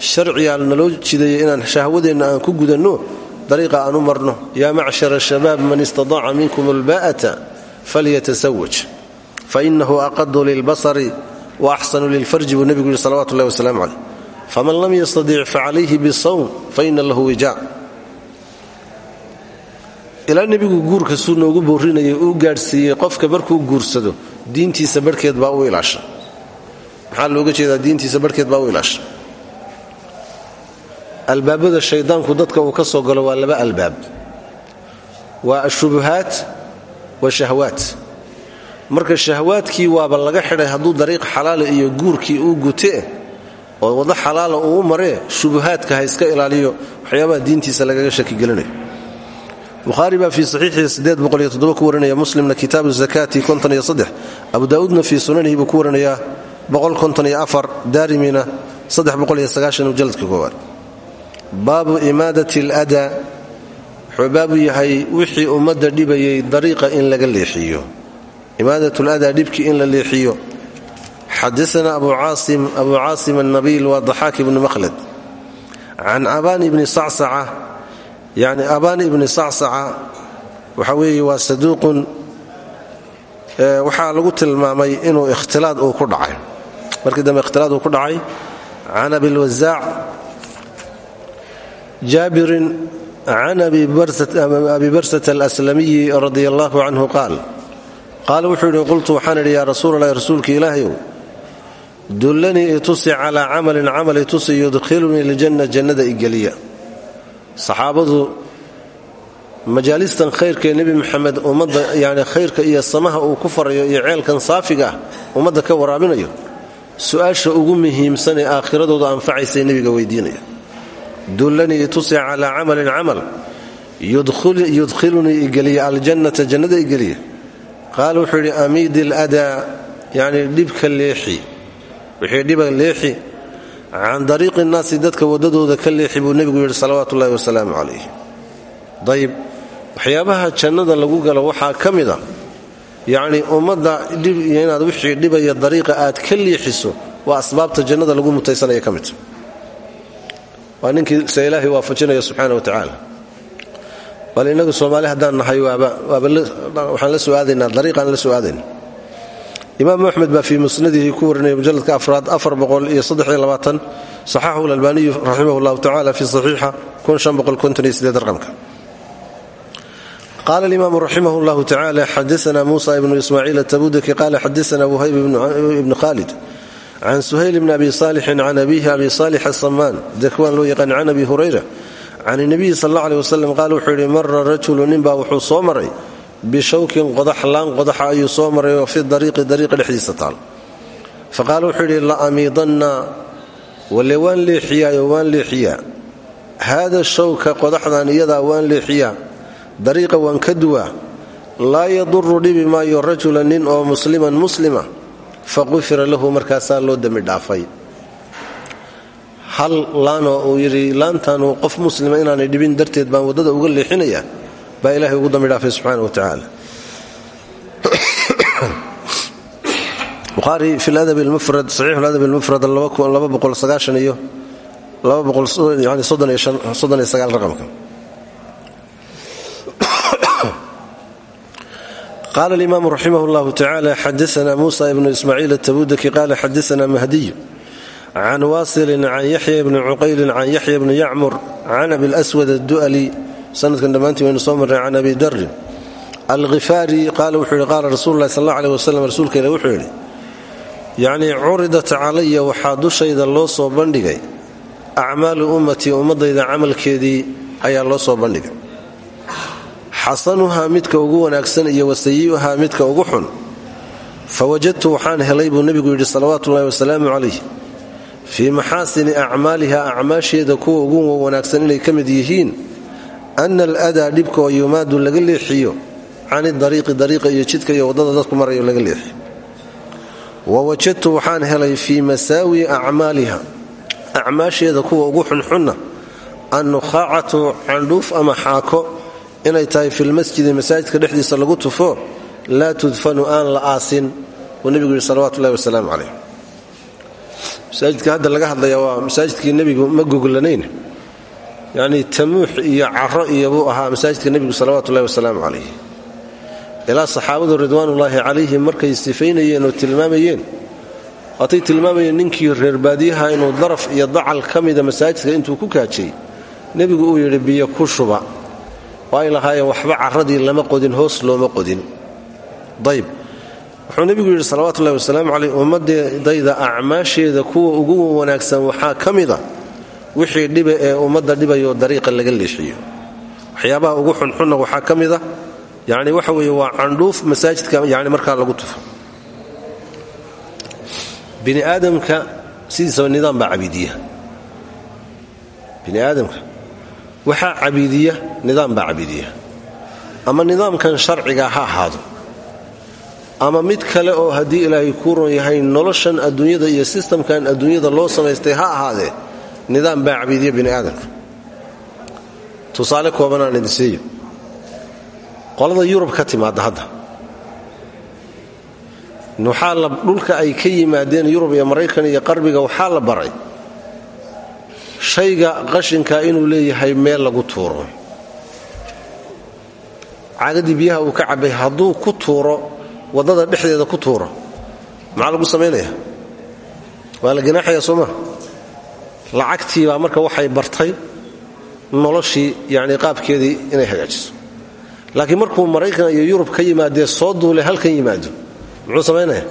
sharciyaa naloo jidaya inaan shahwadeenna aan ku gudanno dariiqa aan u marno. Yaa macshara shabaab man istadaaca minkum alba'ata falyatasawaj fainahu aqadu lilbasari wa axsanu lilfarji buu nebigu yihi salawatu ullahi wasalaamu faman lam yastadic facalayhi bisawm faina lahu wijaac ilaa nebigu guurka suu noogu boorinayay uu gaadhsiiyey qofka markuu guursado diintiisa barhkeed baa u ilaasha. Maxaa looga diintiisa barhkeed baa u albaabada shaydaanku dadka uu ka soo galo waa laba albaab. Waa ashubuhaat wa shahwaat. Marka shahwaadkii waaba laga xidhay hadduu dariiq xalaala iyo guurkii uu gutee oo waddo xalaala uu u maree shubuhaadka ha iska ilaaliyo waxyaabaha diintiisa lagaga shakigelinayo bukhaari baa fii saxiixihi ku warinaya muslimna kitaabu zakaati abu daa'uudna fii sunanihi buu ku warinayaa daarimina mujaladka koowaad baabu imaadat aladaa wuxuu baabu yahay wixii ummadda dhibayay dariiqa in laga leexiyo. Imaadat ladaa dhibkii in la leexiyo. Xadaana abu caasim annabiil waa daxaak ibni makhlad. Can abaan ibni sacsaca yani abaan ibni sacsaca waxa lagu tilmaamay inuu ikhtilaad uu ku dhacay. Markii dambe ikhtilaad uu ku dhacay can abilwasaac jaabirin can abi barsata alaslamiyi radi allahu canhu qaal qaala wuxuu yidhi qultu waxaan idhi yaa rasuulalahi rasuulka ilaahayow dullanii itusi calaa camalin camal itusi yudkhilunii ljanna jannada igeliya saxaabadu majaalistan khayrkaee nebi moxamed ummadda yani khayrka iyo samaha uu ku farayo iyo ceelkan saafiga ah ummadda ka waraabinayo su'aasha ugu muhiimsan ee aakhiradooda anfacaysay nebiga weydiinaya dullanii itusi calaa camalin camal yudkhilunii igeliya aljannata jannada igeliya qaala wuxuu yidhi amiidi aladaa yacni dhibka leexi wixii dhiba leexi can dariiqi nnaasi dadka waddadooda ka leexi buu nebigu yidhi salawaatu ullahi wasalaamu calayh dayib waxyaabaha jannada lagu galo waxaa ka mid a yacnii ummadda inaad wixii dhibaya dariiqa aad ka leexiso waa asbaabta jannada lagu mutaysanaya ka midta waa ninkii se ilaahay waafajinaya subxaana wa tacaala bal innagu soomaali haddaan nahay waxaan la soo aadaynaa dariiqaan la soo aadayna imaam axmed baa fii musnadihi ku warinaya mujaladka afraad afar boqol iyo saddex iyo labaatan tacala fi saxiixa kun shan boqol konton iyo sideed raqamka qala alimaamu raximah llahu tacala xadaana muusa ibnu ismaaciil atabudaki qala xadaana wuhayb ibnu khalid can suhayl bni abi saalixin can abihi abi saalix asamaan dakwaan loo yaqaan can abi hurayra can nabiyi sal alla aleh wasalam qaal wuxuu yidhi mara rajulu ninbaa wuxuu soo maray bishawkin qodax laan qodaxa ayuu soo maray oo fi dariiqi dariiqa dhexdiisa taal fa qaala wuxuu yidhi la amiidanna walle waan leexiyaayo waan leexiyaa haada shawka qodaxdan iyadaa waan leexiyaa dariiqa waan ka duwaa laa yaduru dhibi maayo rajula nin oo musliman muslima faqufira lahu markaasaa loo dembi dhaafay. Hal laanoo uu yidhi laantaanu qof muslima inaanay dhibin darteed baan waddada uga leexinaya baa ilahay ugu dambi dhaafay subxaana wa tacaala. Bukhaari fi ladab lmufrad saxiixu ladab lmufrad iyo raqamka qala alimaamu raximah llahu tacala xadaana muusa ibnu ismaaciil atabudaki qala xadaana mahdiy can waasilin can yaxya bni cuqaylin can yaxya bni yacmur can abi lswad addu'ali sanadkan dhammaantii waynu soo marray can abi darin alkhifaari qaala wuxuu yidhi qaala rasuulu lahi sal alla aleh wasalam rasuulka ile wuxuu yidhi yacnii curidat calaya waxaa dushayda loo soo bandhigay acmaalu ummatii ummadayda camalkeedii ayaa loo soo bandhigay xasanuhaa midka ugu wanaagsan iyo wasayi'uhaa midka ugu xun. Fa wajadtu waxaan helay buu nebigu yidhi salawaatu ullahi wasalaamu calayh. Fii maxaasini acmaaliha acmaasheeda kuwa ugu wanaagsan inay ka mid yihiin ana aladaa dhibka oo yumaadu laga leexiyo cani dariiqi dariiqa iyo jidka iyo waddada dadku marayo laga leexiyo wa wajadtu waxaan helay fii masaawi acmaaliha acmaasheeda kuwa ugu xunxunna annukhaacatu candhuuf ama xaako inay tahay filmasjidi masaajidka dhexdiisa lagu tufo laa tudfanu aan la aasin. Buu nebigu yidhi salawatu ullahi wasalaamu hadda laga hadlaya waa masaajidkii nebigu ma goglanayn. Yacnii tamuux iyo caro iyo buu ahaa masaajidka nebigu salawatu ullahi wasalaamu calayh. Ilaa saxaabadu ridwaanullaahi markay sifaynayeen oo tilmaamayeen waatay tilmaamayeen ninkii reer baadiyaha inuu daraf iyo dacal ka mida intuu ku kaajay nebigu uu yidhi biyo ku shuba waa ay lahaayeen waxba carradii lama qodin hoos looma qodin. Dayb. Wuxuu nebigu yidhi salawatullahi wasalaamu caleyh ummadayda acmaasheeda kuwa ugu wanaagsan waxaa ka mida wixii dhiba ee ummadda dhibayo dariiqa laga leexiyo waxyaabaha ugu xunxunna waxaa ka mida yacni waxa weeye waa candhuuf masaajidka yani markaa lagu tufo. Bini aadamka sidiisaba nidaam baa cabiidiya bini aadamka waxaa cabiidiya nidaam baa cabiidiya ama nidaamkan sharciga ha ahaado. Ama mid kale oo haddii ilaahay kuu ron yahay noloshan adduunyada iyo sistamkan adduunyada loo samaystay ha ahaadee nidaam baa cabiidiya bini aadamka tusaale koobanaan idin siiyo. Qolada yurub ka timaadda hadda. Waxaa dhulka ay ka yimaadeen yurub iyo maraykan iyo qarbiga waxaa la baray shayga qashinka inuu leeyahay meel lagu tuuro. Caagadii biyaha uu ka cabbay hadduu ku tuuro waddada dhexdeeda ku tuuro. Maxaa lagu samaynaya waa la ganaaxaya soo maa lacagtii baa marka waxay bartay noloshii yacni qaabkeedii inay hagaajiso. Laakiin markuu maraykan iyo yurub ka yimaadee soo duule halkan yimaado muxuu samaynaya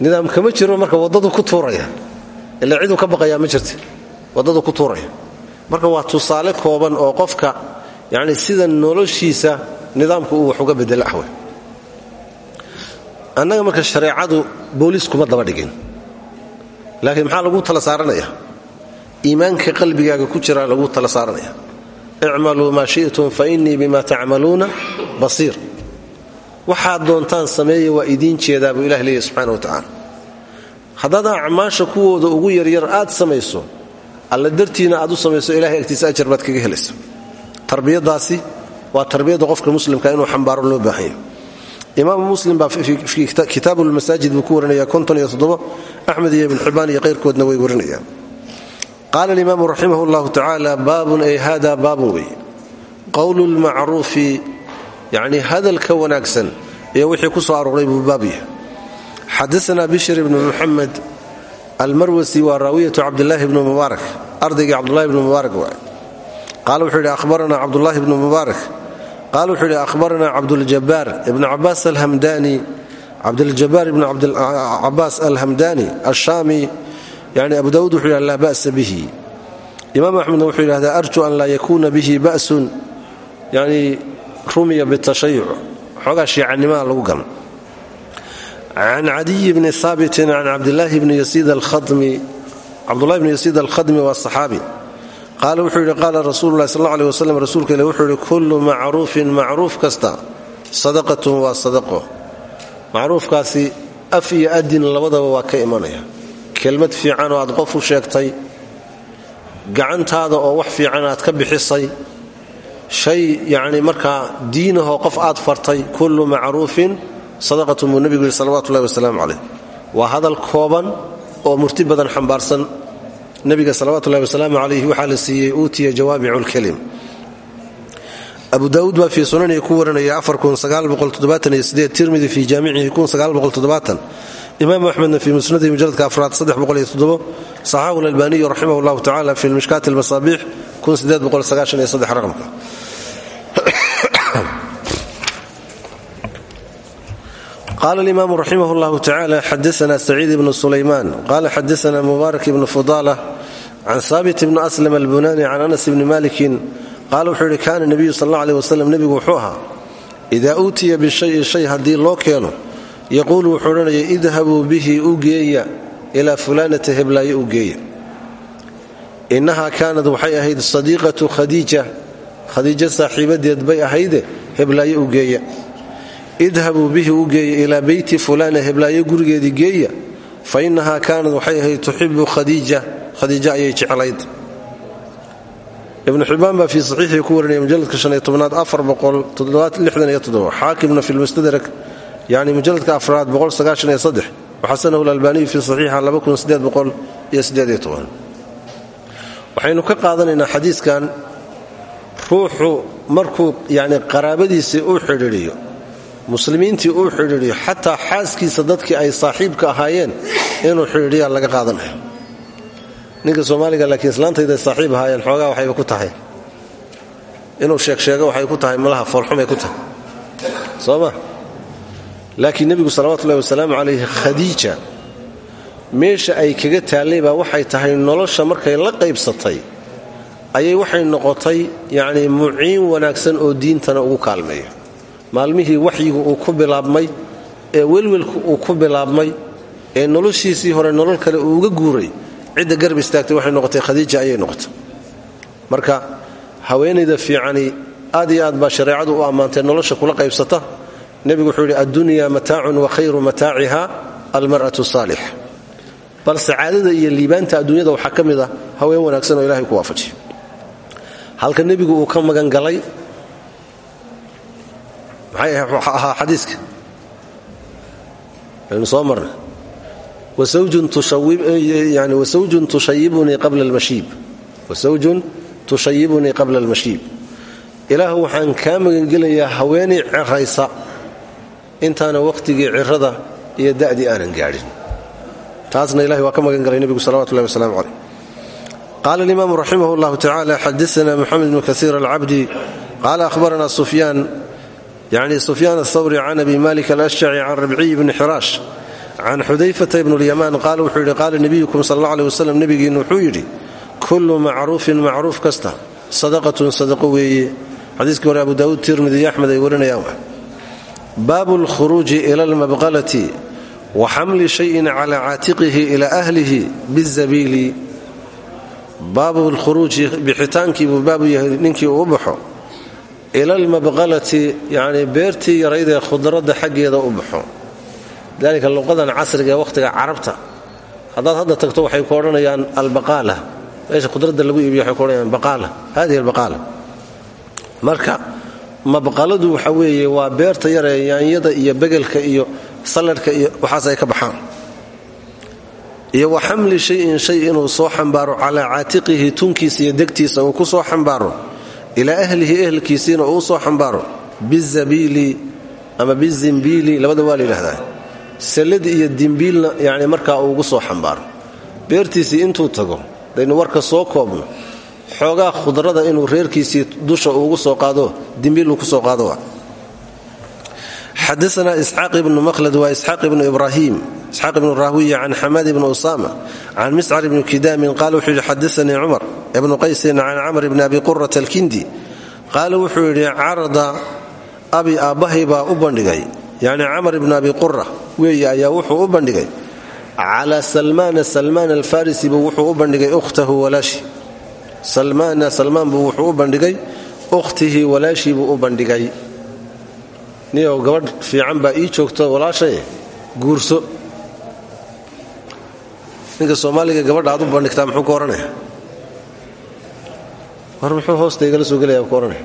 nidaam kama jiro marka waddadu ku tuuraya ilaa ciduu ka baqayaa ma jirta waddadu ku tuuraya. Marka waa tusaale kooban oo qofka yacni sida noloshiisa nidaamku uu wax uga bedelo ahwe annaga marka shareecadu booliis kuma daba dhigin. Laakiin maxaa lagu tala saaranaya? Iimaanka qalbigaaga ku jira lagu tala saaranaya. Icmaluu maa shi'tum fa innii bima tacmaluuna basiir. Waxaad doontaan sameeya waa idiin jeedaa buu ilah leeyahy wa tacaala haddaad acmaasha kuwooda ugu yaryar aad samayso alla dartiina aad u samayso ilahay agtiisa ajar baad kaga helaysa tarbiyadaasi waa tarbiyadda qofka muslimka inuu xambaaro loo baahanya imaamu muslim baa kitaabu lmasaajid buu ku warinaya axmed iyo ibn xibaan iyo qayrkoodna way warinayaan qaala alimaamu raximah llahu tacaala baabun ay hada baabun wey. Qowlu lmacruufi yacni hadalka wanaagsan iyo wixii ku soo arooray buu xadaana bishr ibnu muxamed almarwasi waa raawiyatu cabdilaahi bnu mubaarak ardaygii cabdulahi bnu mubaarak waay qaala wuxuu yidhi ahbaranaa cabdulaahi bnu mubaarak qaala wuxuu yidhi ahbaranaa cabduljabaar ibnu cabaas alhamdani cabdiljabaar ibnu cabaas alhamdani ashaami yani abu dawuud wuxuu yidhah laa ba'sa bihi imaam axmedna wuxuu yidhahdaa arju an laa yakuuna bihi ba'sun yani rumiya bitashayuc xoogaa shiicanimaha lagu galo can cadiy bni haabitin can cabdilaahi bni yasiid alkhadmi waa saxaabi qaala wuxuu yidhi qaala rasuululahi sal aleh waslem rasuulka ile wuxuu yidhi kullu macruufin macruuf kasta sadaqatun waa sadaqo macruufkaasi af iyo adin labadaba waa ka imanaya kelmad fiican oo aad qof u sheegtay gacantaada oo wax fiican aad ka bixisay shay yacni markaa diinahoo qof aad fartay kullu macruufin sadaqatun buu nebigu yihi salawatullahi wasalaamu calayh. Waa hadal kooban oo murti badan xambaarsan. Nebiga salawatullahi wasalaamu calayh waxaa la siiyey uutiya jawaamicu lkelim abu daauud baa fii sunanihi ku warinaya tirmidi fii jaamicihi imaam axmedna fii musnadihi mujaladka afraad saxaahu lalbaniyu raximah llahu tacala fi mishkaat almasaabiix raqamka qala alimaamu raximah llahu tacala xadaana saciid ibnu sulaymaan qala xadaana mubaarak ibnu fudala can saabit ibni aslam albunani can anas ibni malikin qaala wuxuu yidhi kaana nebiyu sal alla aleh wasalam nebigu wuxuu ahaa idaa uutiya bishayin shay haddii loo keeno yaquulu wuxuu odhanaya idhabuu bihi u geeya ilaa fulaanata heblaayo u geeya innahaa kaanad waxay ahayd sadiiqatu khadiija idhabuu bihi u geeya ilaa beyti fulaana heblaayo gurigeedii geeya fa innahaa kaanad waxay ahayd tuxibu khadiija khadiijo ayay jeclayd. Ibnu xibbaan baa fii saxiixii ku warinaya mujaladka shaniyo tobnaad xaakimna fi lmustadrak yani mujaladka afraad waxasanahu lalbaaniyu fii saxiixa waxaynu ka qaadanaynaa xadiiskan ruuxu markuu yani qaraabadiisii u xidhiidhiyo muslimiintii uu xidhiidhiyo xataa xaaskiisa dadkii ay saaxiibka ahaayeen inuu xidhiidhiyaa laga qaadanaya. Ninka soomaaliga laakiin islaantayday saaxiib ahaayeen xoogaa waxayba ku tahay. Inuu sheegsheego waxay ku tahay malaha foolxumay ku tahay. Soo laakiin nebigu salawatullahi wasalaamu calayhi meesha ay kaga taallay baa waxay tahay nolosha markay la qaybsatay ayay waxay noqotay yacnii muciin wanaagsan oo diintana ugu kaalmeeya maalmihii waxyigu uu ku bilaabmay ee welwelku uu ku bilaabmay ee noloshiisii hore nolol kale uu uga guuray cidda garab istaagtay waxay noqotay khadiija ayay noqotay. Marka haweenayda fiicani aad iyo aad baa shareecadu u ammaantay nolosha kula qaybsata. Nebigu wuxuu yidhi addunya mataacun wa khayru mataaciha almar'atu saalix. Bal sacaadada iyo liibaanta adduunyada waxaa ka mid ah haween wanaagsan oo ilahay ku waafajiya halka nebigu uu ka magan galay maxay ahaa xadiiska? Aynu soo marna wasawjun tushayibunii qabla almashiib. Ilaahu waxaan kaa magangelayaa haweenay ciraysa intaana wakhtigii cirada iyo da'dii aanan gaadhin. Taasna ilahay waa ka magan galay nebigu salawatu ullahi wasalaamu caleyh qaala alimaamu raximah llahu tacala xadaana moxamed bnu kasiir alcabdi qaala ahbarana sufyaan yani sufyaan athawri can abi malik alashjaci can rabciy bni xiraash can xudayfata ibn lyamaan qaala wuxuu yidhi qaala nebiyukum sal alla aleh wasalam nebigiinnu wuxuu yidhi kullu macruufin macruuf kasta sadaqatun sadaqo weeye. Xadiiskii hore abu daawuud tirmidi iyo axmed ay warinayaan baabu lkhuruuji ila almabqalati wa xamli shayin calaa caatiqihi ila ahlihi bizabiili baabu lkhuruuji bixitaankii buu baabu yahay ninkii uu baxo ila almabqalati yacnii beertii yarayd ee khudradda xaggeeda u baxo. Dalika luqadan casriga ee wakhtiga carabta. Haddaad hadda tagto waxay ku odhanayaan albaqaala. Meesha khudradda lagu iibiyo waxay ku odhanayaan baqaala. Hadihi albaqaala. Marka mabqaladu waxa weeye waa beerta yar ee yaanyada iyo begelka iyo saladhka iyo waxaas ay ka baxaan. Iyo wa xamli shayin shay inuu soo xambaaro calaa caatiqihi tunkiisa iyo degtiisa uu ku soo xambaaro ilaa ahlihi ehelkiisiina uu soo xambaaro bizabiili ama bizimbiili labada waa la yidhahdaa. Sallad iyo dimbiilna yani markaa uugu soo xambaaro. Beertiisii intuu tago daynu warka soo koobno xoogaa khudrada inuu reerkiisii dusha uugu soo qaado dimbiil uu ku soo qaado xadaana isxaaq ibnu makhlad waa isxaaq ibnu ibrahim isxaaq ibnu rahwiya can xamaad ibni usama can miscar ibni kidaamin qaala wuxuu yidhi xadaanii cumar ibnu qaysin can camr ibni abi qurata alkindi qaala wuxuu yidhi carada abi aabbahay baa u bandhigay yacni camar ibni abi qura weeye ayaa wuxuu u bandhigay calaa salmaana salmaan alfarisi buu wuxuu u bandhigay ukhtahu walaashi salmaana salmaan buu wuxuu u bandhigay ukhtihi walaashii buu u bandhigay niyow gabadh fiican baa ii joogto walaashay guurso. Ninka soomaaliga gabadha aad u bandhigtaa muxuu ka war muxuu hoosta igala soo gelaya ka ohanaya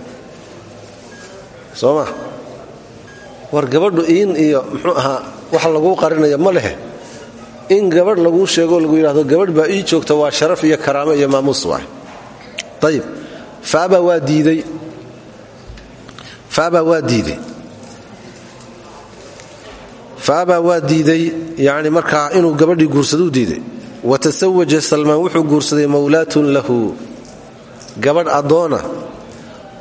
war gabadhu iin iyo muxuu ahaa wax laguu qarinaya ma lehe. In gabadh laguu sheego lagu yidhahdo gabadh baa ii joogta waa sharaf iyo karaamo iyo maamuus waay. Ayib faabaa waa diiday faabaa waa diiday yani markaa inuu gabadhii guursaduu diiday. wa tasawaja salmaan wuxuu guursaday mawlaatun lahu gabadh addoona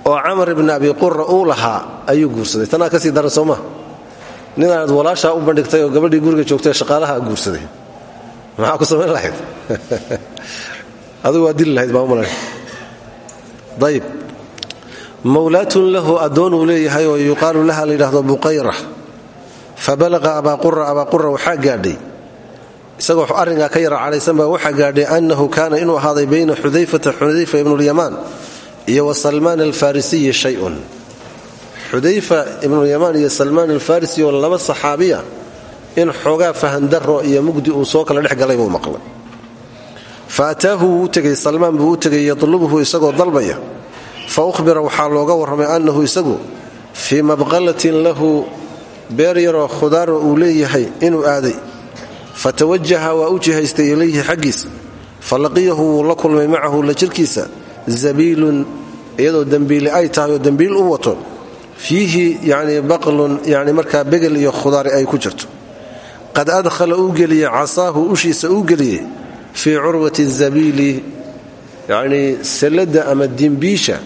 oo camar ibni abi qura uu lahaa ayuu guursaday. tanaa ka sii daran sooma. ninaad walaashaa u bandhigtay oo gabadhii guriga joogtay shaqaalaha guursaday. maxaa ku samayn lahayd adigu waa dili lahayd baa umalay ayb mawlaatun lahu addoon uu leeyahay oo yuqaalu laha la buqayra fa balaqa abaaqura abaaqura waxaa gaadhay. Isagoo arrinkaa ka yara cadhaysan baa waxaa gaadhay annahu kaana inuu ahaaday bayna xudayfata xudayfa ibnulyamaan iyo wa salmaan alfarisiyi shayun. Xudayfa ibnulyamaan iyo salmaan alfarisi oo laba saxaabiya in xoogaa fahandaro iyo mugdi uu soo kala dhex galay buu maqlay. Fa ataahu wuu u tegay salmaan buu u tegay yatlubuhu isagoo dalbaya. Fa uhbira looga warramay annahu isagu fii lahu beer yaroo khudaaro uu leeyahay inuu aaday. Fa tawajaha waa u jihaystay ilayhi xaggiisa fa laqiyahu wuu la kulmay macahu la jirkiisa. Zabiilun iyadoo dembiili ay tahay oo dembiil u wato. Fiihi yacnii baqlun yacni markaa begel iyo khudaari ay ku jirto. Qad adkhala uu geliyey casaahu ushiisa uu geliyey. Fii curwati zabiili yacnii salladda ama dimbiisha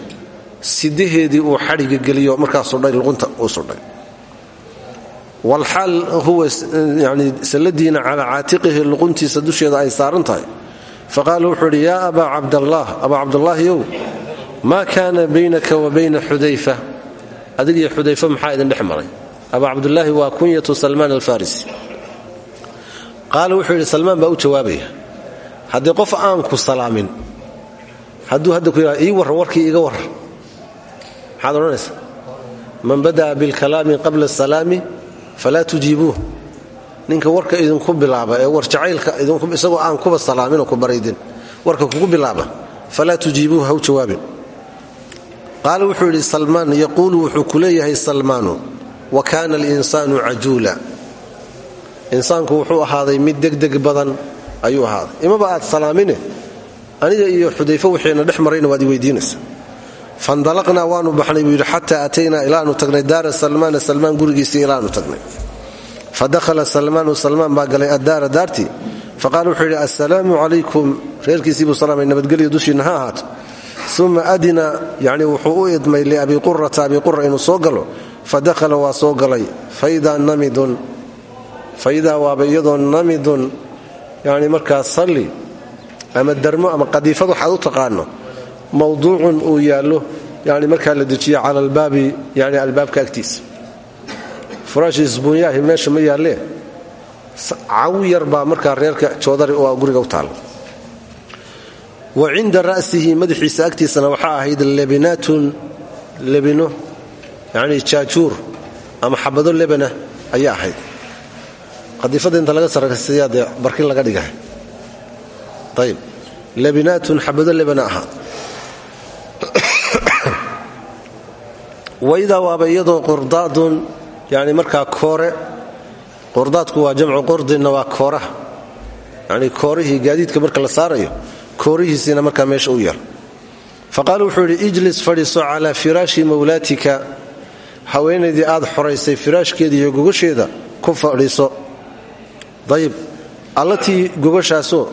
sidaheedii uu xadhiga geliyo markaa sudhay luqunta uu sudhay walxaal huwa yani salladiina calaa caatiqihi luquntiisa dusheeda ay saaran tahay. Faqaala wuxuu idhi yaa abaa cabdallaah abaa cabdallaahiyow maa kaana baynaka wa bayna xudayfa? Adigiyo xudayfa maxaa idin dhex maray? Abaa cabdulaahi waa kunyatu salmaan alfarisi. Qaala wuxuu yidhi salmaan baa u jawaabaya haddii qof aan ku salaamin hadduu hadda ku yidhahdo ii warran warkii falaa tujiibuuh. Ninka warka idinku bilaaba ee war jacaylka isagoo aan kuba salaaminoo ku baraydin warka kugu bilaaba falaa tujiibuuh ha u jawaabin. Qaala wuxuu yidhi salmaan yaquulu wuxuu ku salmaanu wa kaana alinsaanu cajuula. Insaanku wuxuu ahaaday mid degdeg badan ayuu ahaaday. Imaba aad salaamine? Aniga iyo xudayfo wixiina dhex marayna waad i weydiinaysa fandalaqnaa waanu baxnay buu yidhi xataa ataynaa ilaanu tagnay daara salmaana salmaan gurigiisii ilaanu tagnay fa dakhala salmaanu salmaan baa galay addaara daartii faqaala wuxuu yidhi assalaamu calaykum reerkiisii buu salaamay nabadgelyo dushiinna ha ahaato uma adina yacni wuxuu u idmay liabi qurata abi qura inuu soo galo fa dakhala waa soo galay faidaa namidun faidaa waaba iyadoo namidun yacni markaa salli ama darmo ama qadiifad waxaad u taqaano mawduucun uu yaallo yani markaa la dejiyo cala albaabi yani albaabka agtiisa furaashi isbuunyaahi meesha ma yaallee caw yar baa markaa reerka joodari oo guriga u taalla wa cinda ra'sihi madaxiisa agtiisana waxaa ahayd lebinaatun lebino yacnii jaajuur ama xabado lebana ayaa ahayd. Qadiifadda inta laga sarraysiyaa dee barkin laga waydaa waaba iyadoo qurdaadun yani markaa koore qurdaadku waa jamcu qurdinna waa kooraha. Yani koorihii gaadiidka marka la saarayo koorihiisiina markaa meesha u yar faqaala wuxuu ijlis fadhiiso calaa firaashi mawlaatika. Haweenaydii aad xoraysay firaashkeeda iyo gogasheeda ku fadhiiso. Dayib allatii gogashaasoo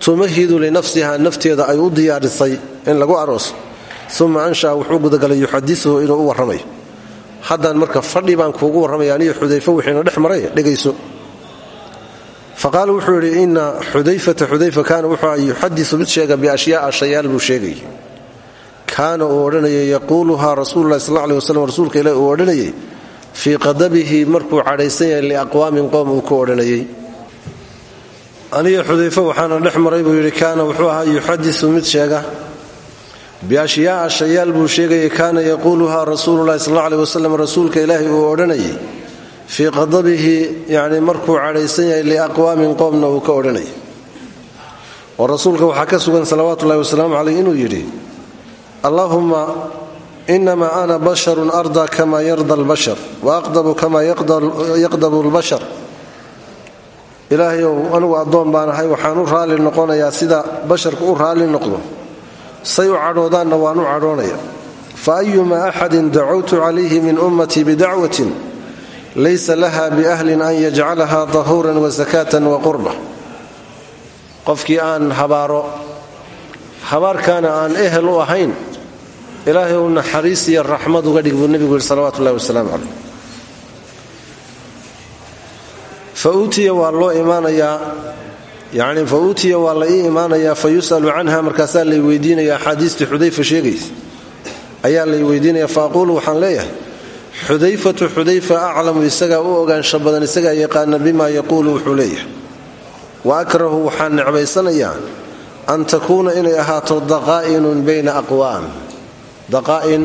tumahidu linafsiha nafteeda ay u diyaarisay in lagu arooso uma anshaa wuxuu gudagalay yuxadiuhu inuu u warramayo. Haddaan marka fadhi baan kuugu warramaya aniyo xudayfo wixiina dhex maray dhegayso. Faqaala wuxuu yidhi ina xudayfata xudayfa kaana wuxuu yuxadiu mid sheega biashyaaa shayaal buu sheegay. Kaana uu odhanayay yaquuluhaa rasuululahi sal aleh waslam rasuulka ilahi uu odhanayay fii qadabihi markuu cadhaysan yahay liaqwaamin qoom uu ku odhanayay. Aniyo xudayfo waxaana dhex buu yidhi kaana wuxuu ahaa yuxadiu mid sheega biashyaaa shayaal buu sheegayay kaana yaquuluhaa rasuululahi sal aleh wasalam rasuulka ilaahi uu odhanayay fii qadabihi yani markuu cadhaysan yahay liaqwaamin qoomna uu ka odhanayay. Oo rasuulka waxaa ka sugan salawaatuulahi wasalaamu caleyh inuu yidhi allahuma inama ana basharun arda kama yarda albashar wa aqdabu kama yaqdabu lbashar ilaahayow anigu addoon baan ahay waxaan u raalli noqonayaa sida basharku u raalli noqdo say u cadhoodaanna waan u cadhoonaya fa ayuma axadin dacowtu calayhi min ummatii bidacwatin laysa laha biahlin an yajcalaha dahuuran wasakaatan wa qurba. Qofkii aan habaaro habaarkaana aan ehel u ahayn ilaahay u naxariis iyo raxmad uga dhig buu nebigu yidhi salawatu ullahi wasalaamu caleyh fa uutiya waa loo imaanayaa yacni fa uutiya waa la ii imaanayaa fa yus'alu canha markaasaa lay weydiinaya axaadiistii xudayfa sheegaysa. Ayaa lay weydiinaya fa aquulu waxaan leeyahay xudayfatu xudayfa aclamu isagaa u ogaansho badan isagaa yaqaana bima yaquulu wuxuu leeyahay. Wa akrahu waxaan necbaysanayaa an takuuna inay ahaato daqaa'inun bayna aqwaam. Daqaa'in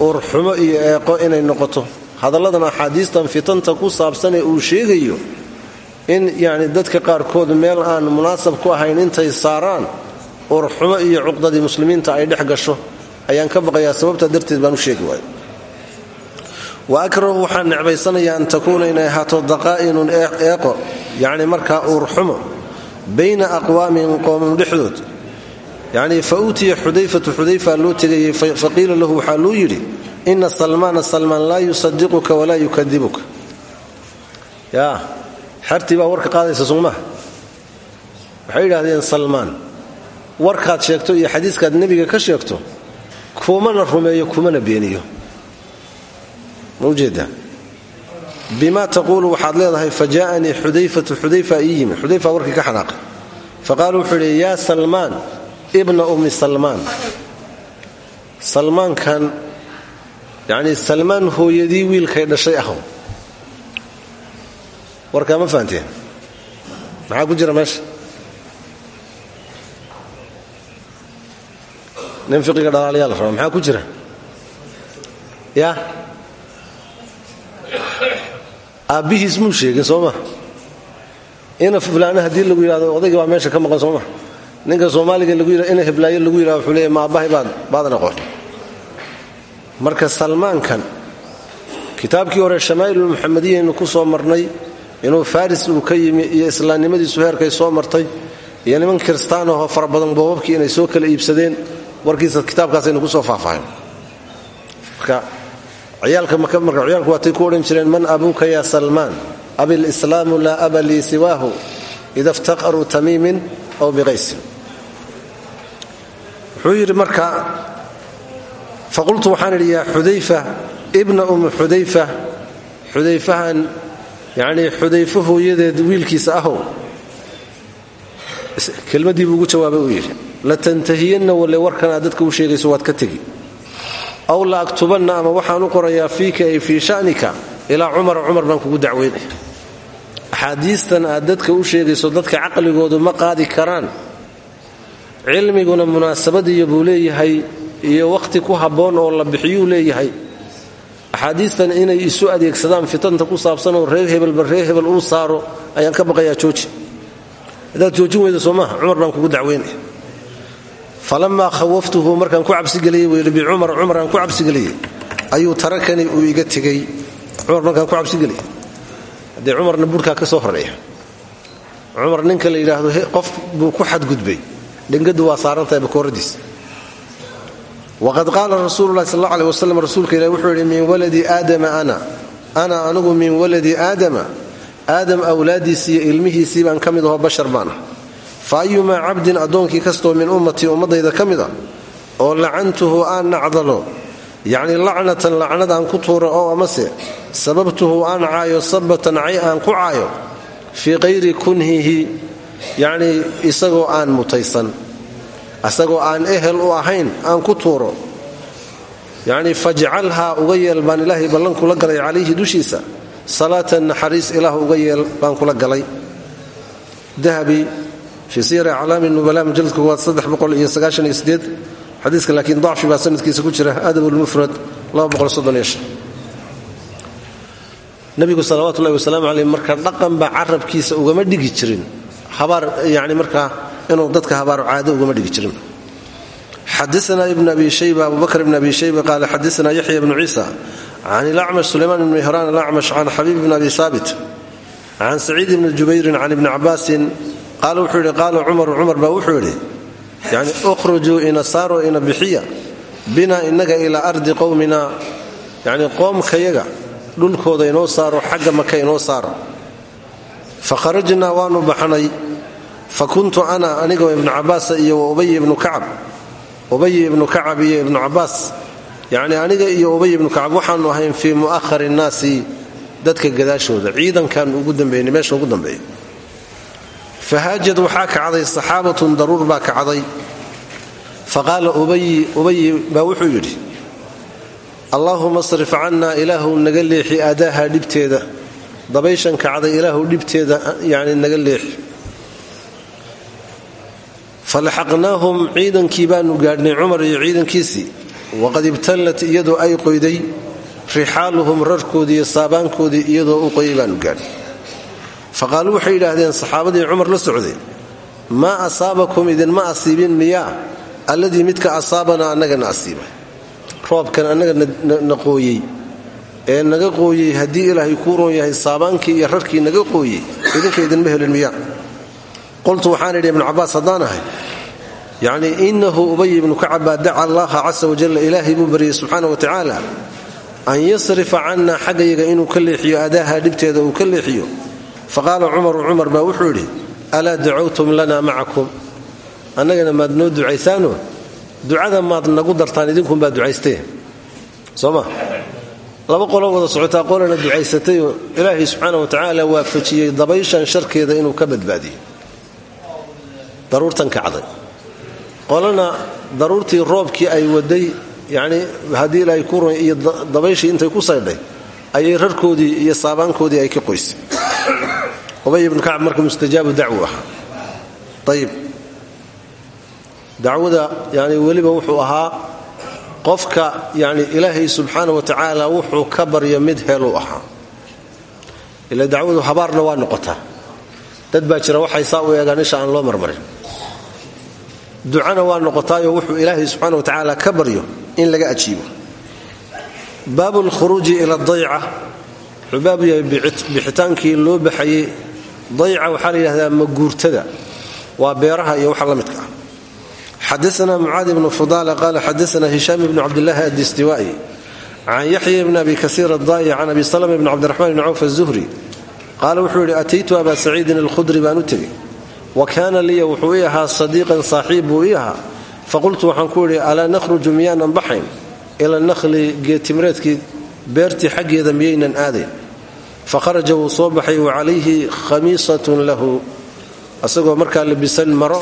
uurxumo iyo eeqo inay noqoto. Hadalladan axaadiistan fitanta ku saabsanee uu sheegayo in yacni dadka qaarkood meel aan munaasab ku ahayn intay saaraan uurxumo iyo cuqdadii muslimiinta ay dhex gasho ayaan ka baqayaa sababtaa darteed baan u sheegi waaya wa akrahu waxaan necbaysanayaa an takuuna inay ahaato daqaa'inun eeqo yacni markaa uurxumo bayna aqwaamin qoomam dhexdood. Yacnii fa uutiya xudayfatu xudayfa loo lahu waxaa luu yidhi ina salmaana salmaan laa yusadiquka walaa yukadibuka yaa xertii baa warka qaadaysa sugmaha waxay yidhaahdeen salmaan warkaad sheegto iyo xadiiskaad nebiga ka sheegto kumana rumeeyo kumana beeniyo. Ma bima taquulu waxaad leedahay fa jaa'anii xudayfatu xudayfa ii yimi xudayfa ka xanaaqay faqaala wuxuu yaa salmaan ibna ummi salmaan. Salmaankan yacnii salmaan hooyadii wiilkay dhashay ahow warkaa ma fahanteen? Maxaa ku jira meesha? Nin fiqiga dhalaalayaa la rabaa maxaa ku jira? Yaa aabbihiis muu sheegin soo ina fulaana haddii lagu yidhahdo odayga baa meesha ka maqan soo ninka soomaaliga ina heblaayo lagu yidhahdo wuxuu leeya ma aabbahay baadan aqoon marka salmaankan kitaabkii hore shamaa'ilulmuxamadiyaynu ku soo marnay inuu faris uu ka yimi iyo islaamnimadiisu heerkay soo martay iyo niman kiristaanahoo fara badan boobabkii inay soo kala iibsadeen warkiisa kitaabkaasaynu ku soo faahfaahin. Marka ciyaalka marka ciyaalku waatay ku odhan jireen man abuuka ya salmaan? Abilslaamu laa aba lii siwaahu? Ida iftaqaruu tamiimin aw biqaysin. Wuxuu yidhi faqultu waxaan idhi yaa xudayfa ummi xudayfa xudayfahan yacnii xudayfo hooyadeed wiilkiisa ahow. Kelmaddii buu ugu jawaabay uu yidhi latantahiyanna walle warkan aad dadka u sheegayso waad ka tegi. Aw la aktubanna ama waxaan u qorayaa fiika ay fii sha'nika ilaa cumara cumar baan kugu dacweynaya axaadiistan aad dadka u sheegayso dadka caqligoodu ma qaadi karaan. Cilmiguna munaasabadiyo buu leeyahay iyo wakhti ku habboon oo la bixiyuu leeyahay axaadiistan inay isu adeegsadaan fitanta ku saabsanoo reer hebelba reer hebel uu saaro ayaan ka baqayaa jooji. Haddaad joojin weyda soo maaha baan kugu dacweynaya falamaa khawaftuhu markaan ku cabsigeliyey buu yidhi bicumar cumar aan ku cabsigeliyey ayuu tarakani uu iga tegey. Cumar markaan ku cabsigeliyey haddee cumarna burhkaa ka soo horreeya. Cumar ninka la yidhaahdo qof buu ku xadgudbay. Dhengadu waa saarantahay bakooradiisa waqad qaala rasuululahi sal alla aleh wasalam rasuulka ilahi wuxuu yidhi min waladi aadama ana ana anigu min waladi aadama aadam awlaadiisii iyo ilmihiisii baan ka mid aho bashar baan ah fa ayumaa cabdin addoonkii kastoo min ummatii ummaddayda ka mid a oo lacantuhu aan nacdalo yacni lacnatan lacnad aan ku tuuro oo amase sababtuhu aan caayo sabatan cay aan ku caayo fii qayri kunhihi yacnii isagoo aan mutaysan isagoo aan ehel u ahayn aan ku tuuro. Yacnii fajcalhaa uga yeel baan ilaahay ballan kula galay calayhi dushiisa. Salaatan naxariis ilaah uga yeel baan kula galay. Dahabi fii siyar aclaami nubala mujaladka koowaad xadiiska laakiin dacfi baa sanadkiisa ku jira adab lmufrad nabigu salawaatu ullahi wasalaamu caleyh marka dhaqanba carabkiisa ugama dhigi jirin. Habaar yani markaa inuu dadka habaar caado ugama dhigi jirin. Xadaana ibn abi shayba abubakr ibn abi shayba qaala xadaana yaxya ibnu ciisa can ilacmash sulaymaan ibn mihraan alacmash can xabiib ibn abi saabit can saciid ibni jubayrin can ibni cabaasin qaala wuxuu yidhi qaala cumaru cumar baa wuxuu yidhi yani ukhrujuu ina saaro ina bixiya bina inaga ilaa ardi qowmina yani qoomkayaga dhulkooda inoo saaro xagga maka inoo saaro. Fa kharajnaa fa kuntu ana aniga ibnu cabaasa iyo ubay ibnu kacab. Ubay ibnu kacab iyo ibnu cabaas yacni aniga iyo ubay ibnu kacab waxaanu ahayn fii mu'ahari nnaasi dadka gadaashooda. Ciidankan ugu dambeynay meesha ugu dambeeya fahaajad waxaa kacday saxaabatun daruur baa kacday fa qaala ubayi ubayi baa wuxuu yidhi allaahuma asrif cannaa ilaahu naga leexi aadaaha dhibteeda. Dabayshan kacday dhibteeda naga leexi falaxaqnaahum ciidankii baanu gaadhnay cumar iyo ciidankiisii waqad ibtallat iyadoo ay qoyday rixaaluhum rarkoodii iyo saabaankoodii iyadoo u qoyay baanu gaadhnay. faqaaluu waxay yidhaahdeen saxaabadii cumar la socday maa asaabakum idinma asiibin miyaa alladii midka asaabanaa annagana asiibay roobkan annaga na qooyey ee naga qooyey haddii ilaahay kuu roon yahay saabaankii iyo rarkii naga qooyey idinka idinma helin miyaa qultu waxaan idhi ibnu cabaas haddaan ahay. Yacnii innahu ubay ibnu kacab baa daca allaha casa wajalla ilaahay buu baryey subxaana wa tacaala an yasrifa cannaa xaggayaga inuu ka leexiyo adaaha dhibteeda uu ka leexiyo. Faqaala cumaru cumar baa wuxuu idhi alaa dacawtum lana macakum? Annagana maad noo ducaysaano? Ducada maad nagu dartaan idinkunbaa ducaystee. Soo ma? Laba qolo wada socotaa qolana ducaysatayoo ilaahay subxaana wa tacaala inuu ka badbaadiyo daruurtan kacday qolana daruurtii roobkii ay waday yacnii haddii ilaahay ku ron iyo dabayshii intay ku saydhay ayay rarkoodii iyo saabaankoodii ay ka qoysay. Ubay ibnu kacab marka mustajaabu dacwu ahaa. Ayib dacwada yani wuxuu ahaa qofka yani ilaahay subxaana wa tacaala wuxuu ka baryo mid heluu ahaa. Ila dacwadu habaarna waa noqotaa. Dad baa waxay saa u eegaan aan loo marmarin ducana waa noqotaayo wuxuu ilaahay subxaana wa tacaala ka baryo in laga ajiibo. Baabu lkhuruuji ila dayca. Wuxuu yahay bixitaankii loo baxayey dayca waxaa la yidhahdaa maguurtada. Waa beeraha iyo waxa la midka ah. Xadaana mucaadi bnu fudala qaala xadaana hishaam bnu cabdilaahi addistiwaa'i. Can yaxya bni abi kasiir adaa'i can abi salama bni cabdiraxmaan bni cawf azuhri qaala wuxuu yidhi ataytu aba saciidin alkhudri baan wa kaana liya wuxuu ii ahaa sadiiqan saaxiib buu ii ahaa. Faqultu waxaan ku idhi alaa nakhruju miyaanan baxayn? Ila nakhli geetimreedkii beertii xaggeeda miyaynan aadayn fa kharaja wuu soo baxay wa calayhi khamiisatun lahu. Asagoo markaa labisan maro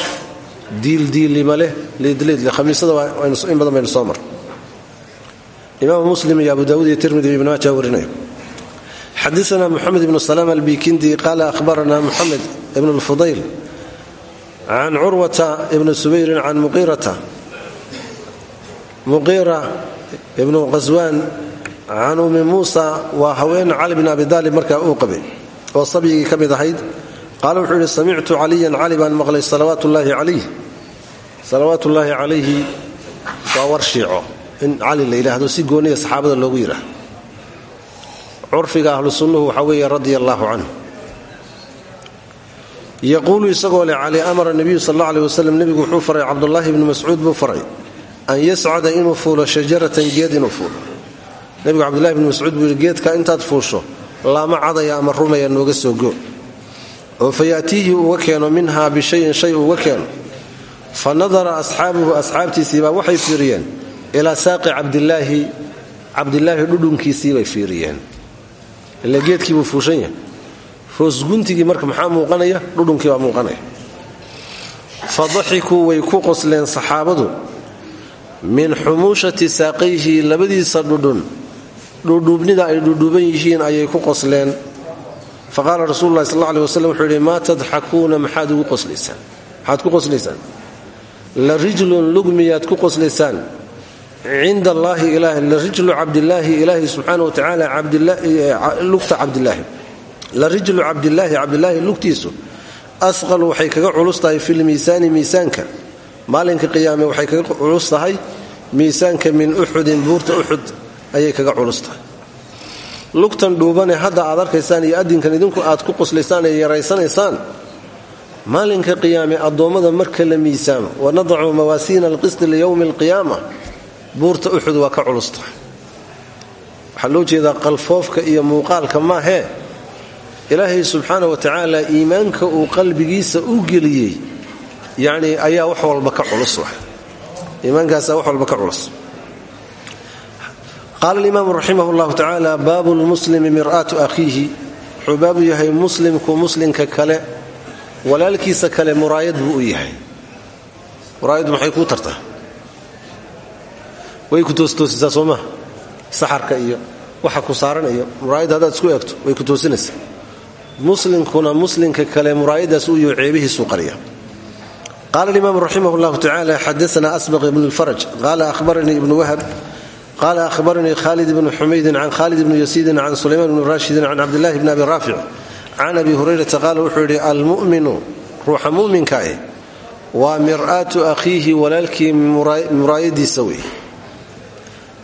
diildiilima leh liidliidle khamiisada in badan baynu soo mar imaamu muslim iyo abu daawud iyo tirmidi iyo ibn maaja warinaya can curwata ibni subayrin can muqiirata muqiira ibnu qaswaan can ummi muusa waa haween cali bin abi daalib markaa uu qabay oo sabyigii ka mid ahayd qaala wuxuu yidhi samictu caliyan cali baan maqlay salawaatullaahi calayh salawaatullaahi calayhi waa war shiico in cali la yidhaahdo si gooniya saxaabada loogu canhu yaquulu isagoo leh cali amara nebiyu sal alla aleh wasalam nebigu wuxuu faray cabdulaahi ibni mascuud buu faray an yascada inuu fuulo shajaratan geed inuu fuulo. Nebigu cabdulahi bni mascuud buu yidhi geedka intaad fuusho laama cadaya ama rumaya nooga soo go. Oo fa yaatiihi uga keeno minhaa bishayin shay uga keeno. Fa nadara asxaabuhu asxaabtiisiibaa waxay fiiriyeen ilaa saaqi cabdilaahi cabdilaahi dhudhunkiisiibay hoosguntigii marka maxaa muuqanaya? Dhudhunkii baa muuqanaya. Fa way ku qosleen saxaabadu. Min xumuushati saaqayhi labadiisa dhudhun. Dhudhuubnida ay dhudhuuban yihiin ayay ku qosleen. Fa qaala rasuulu lahi sal alla aleh waslem wuxuu yidhi maa tadxakuuna maxaad ugu ku qoslaysaan la rijlun lug miyaad ku qoslaysaan cinda allaahi ilaah la rijlu cabdilaahi ilaahi subxaana wa tacaala lugta cabdilaahi la rijlu cabdilaahi cabdilaahi lugtiisu asqalu waxay kaga culus tahay filmiisaani miisaanka. Maalinka qiyaame waxay kaga culus tahay min uxudin buurta uxud ayay kaga culus tahay. Lugtan dhuubane aad arkaysaan iyo adinkan idinku aad ku qoslaysaan ee yaraysanaysaan maalinka qiyaame addoommada marka la miisaamo wanadacu mawaasiina alqisti liyowmi alqiyaama buurta uxud waa ka culus tahay. Waxaa qalfoofka iyo muuqaalka maahee ilaahay subxaana wa tacaala iimaanka uu qalbigiisa u geliyey yacni ayaa wax walba ka culus wa iimaankaasaa wax walba ka culus. Qaala alimaamu raximah llahu tacaala baabu lmuslimi mir'aatu akhiihi. Wuxuu baabu yahay muslimku muslimka kale walaalkiisa kale muraayad buu yahay. Muraayaddu maxay kuu tartaa? Way ku toostoosisaa soo maha iyo waxa ku saaran iyo muraayadda haddaad isku eegto way ku toosinaysaa muslimkuna muslimka kale muraayadaas u yaho ceebihiisuu qariya. Qaala alimaam raximah llahu tacala xadaana asbaq ibnu lfaraj qaala ahbaranii ibnu wahab. Qaala ahbaranii khalid ibnu xumaydin can khalid ibni yasiidin can sulaymaan ibni raashidin can cabdillahi bni abi raafic can abi hurayrata qaala wuxuu yidhi almu'minu ruuxa mu'minka eh waa mir'aatu akhiihi walaalkii muraayadiisa wey.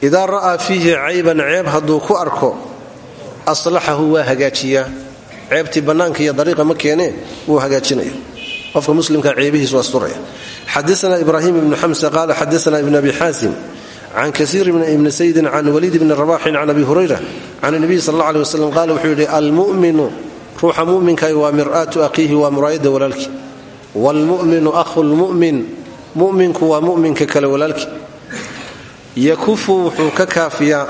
Idaa ra'aa fiihi cayban ceeb hadduu ku arko aslaxahu waa hagaajiyaa ceebtii bannaanka iyo dariiqa ma keenee wuu hagaajinaya qofka muslimka ceebihiisu asturaya xadaana ibraahim ibnu xamsa qaala xadaana ibn abi xaasim can kasiir ibni saydin can waliid bni rabaxin can abi hurayra can nabiy sal alla aleh wasalam qaala wuxuu yidhi almu'minu ruuxa mu'minkahi waa mir'aatu akhiihi waa muraayadda walaalkii waalmu'minu ahu lmu'min mu'minku waa mu'minka kale walaalkii ka kaafiyaa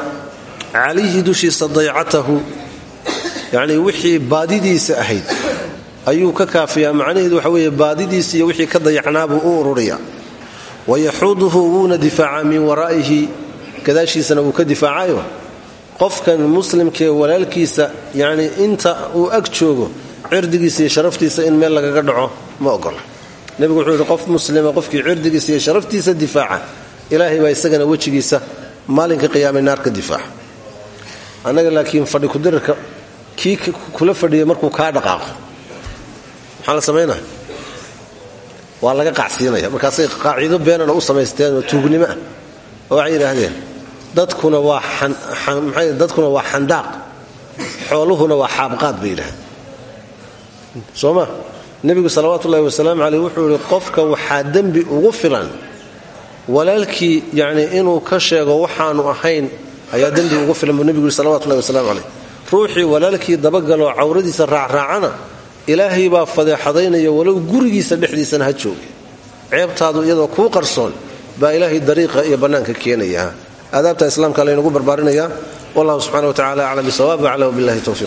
calayhi dushiisa daycatahu yacnii wixii baadidiisa ahayd ayuu ka kaafiyaa. Macnaheedu waxa weeye baadidiisa iyo wixii ka dayacnaabuu u ururiyaa wayaxuuduhu wuuna difaacaa min waraa'ihi. Gadaashiisana wuu ka difaacayo qofkan muslimkee walaalkiisa yacnii inta uu ag joogo cirdigiisa iyo sharaftiisa in meel lagaga dhaco ma ogola. Nebigu wuxuu yidhi qof muslima qofkii cirdigiisa iyo sharaftiisa difaaca ilaahay baa isagana wejigiisa maalinka qiyaamay naar ka difaaca. Annaga laakiin fadhi kudirirka kii kula fadhiyay markuu kaa dhaqaaqo. Maxaa la samaynaya waa laga qacsiinaya markaasay qaaciido beenana u samaysteen oo tuugnimo ah. Oo waxay yidhaahdeen dadkuna waa dadkuna waa xandaaq. Xooluhuna waa xaabqaad bay yidhahdeen soo ma? Nebigu salawaatu ullahi caleyh wuxuu qofka waxaa dembi ugu filan walaalkii yacnii inuu ka sheego waxaanu ahayn ayaa dembi ugu filan buu nebigu salawatullahi wasalaamu caleyh ruuxii walaalkii dabagaloo cawradiisa raacraacana ilaahay baa fadeexadaynaya walow gurigiisa dhexdiisana ha jooge. Ceebtaadu iyadoo kuu qarsoon baa ilaahay dariiqa iyo bannaanka keenaya. Aadaabta islaamka laynagu barbaarinaya wallahu subxana wa tacala aclam bisawaab aclam billahi towfiq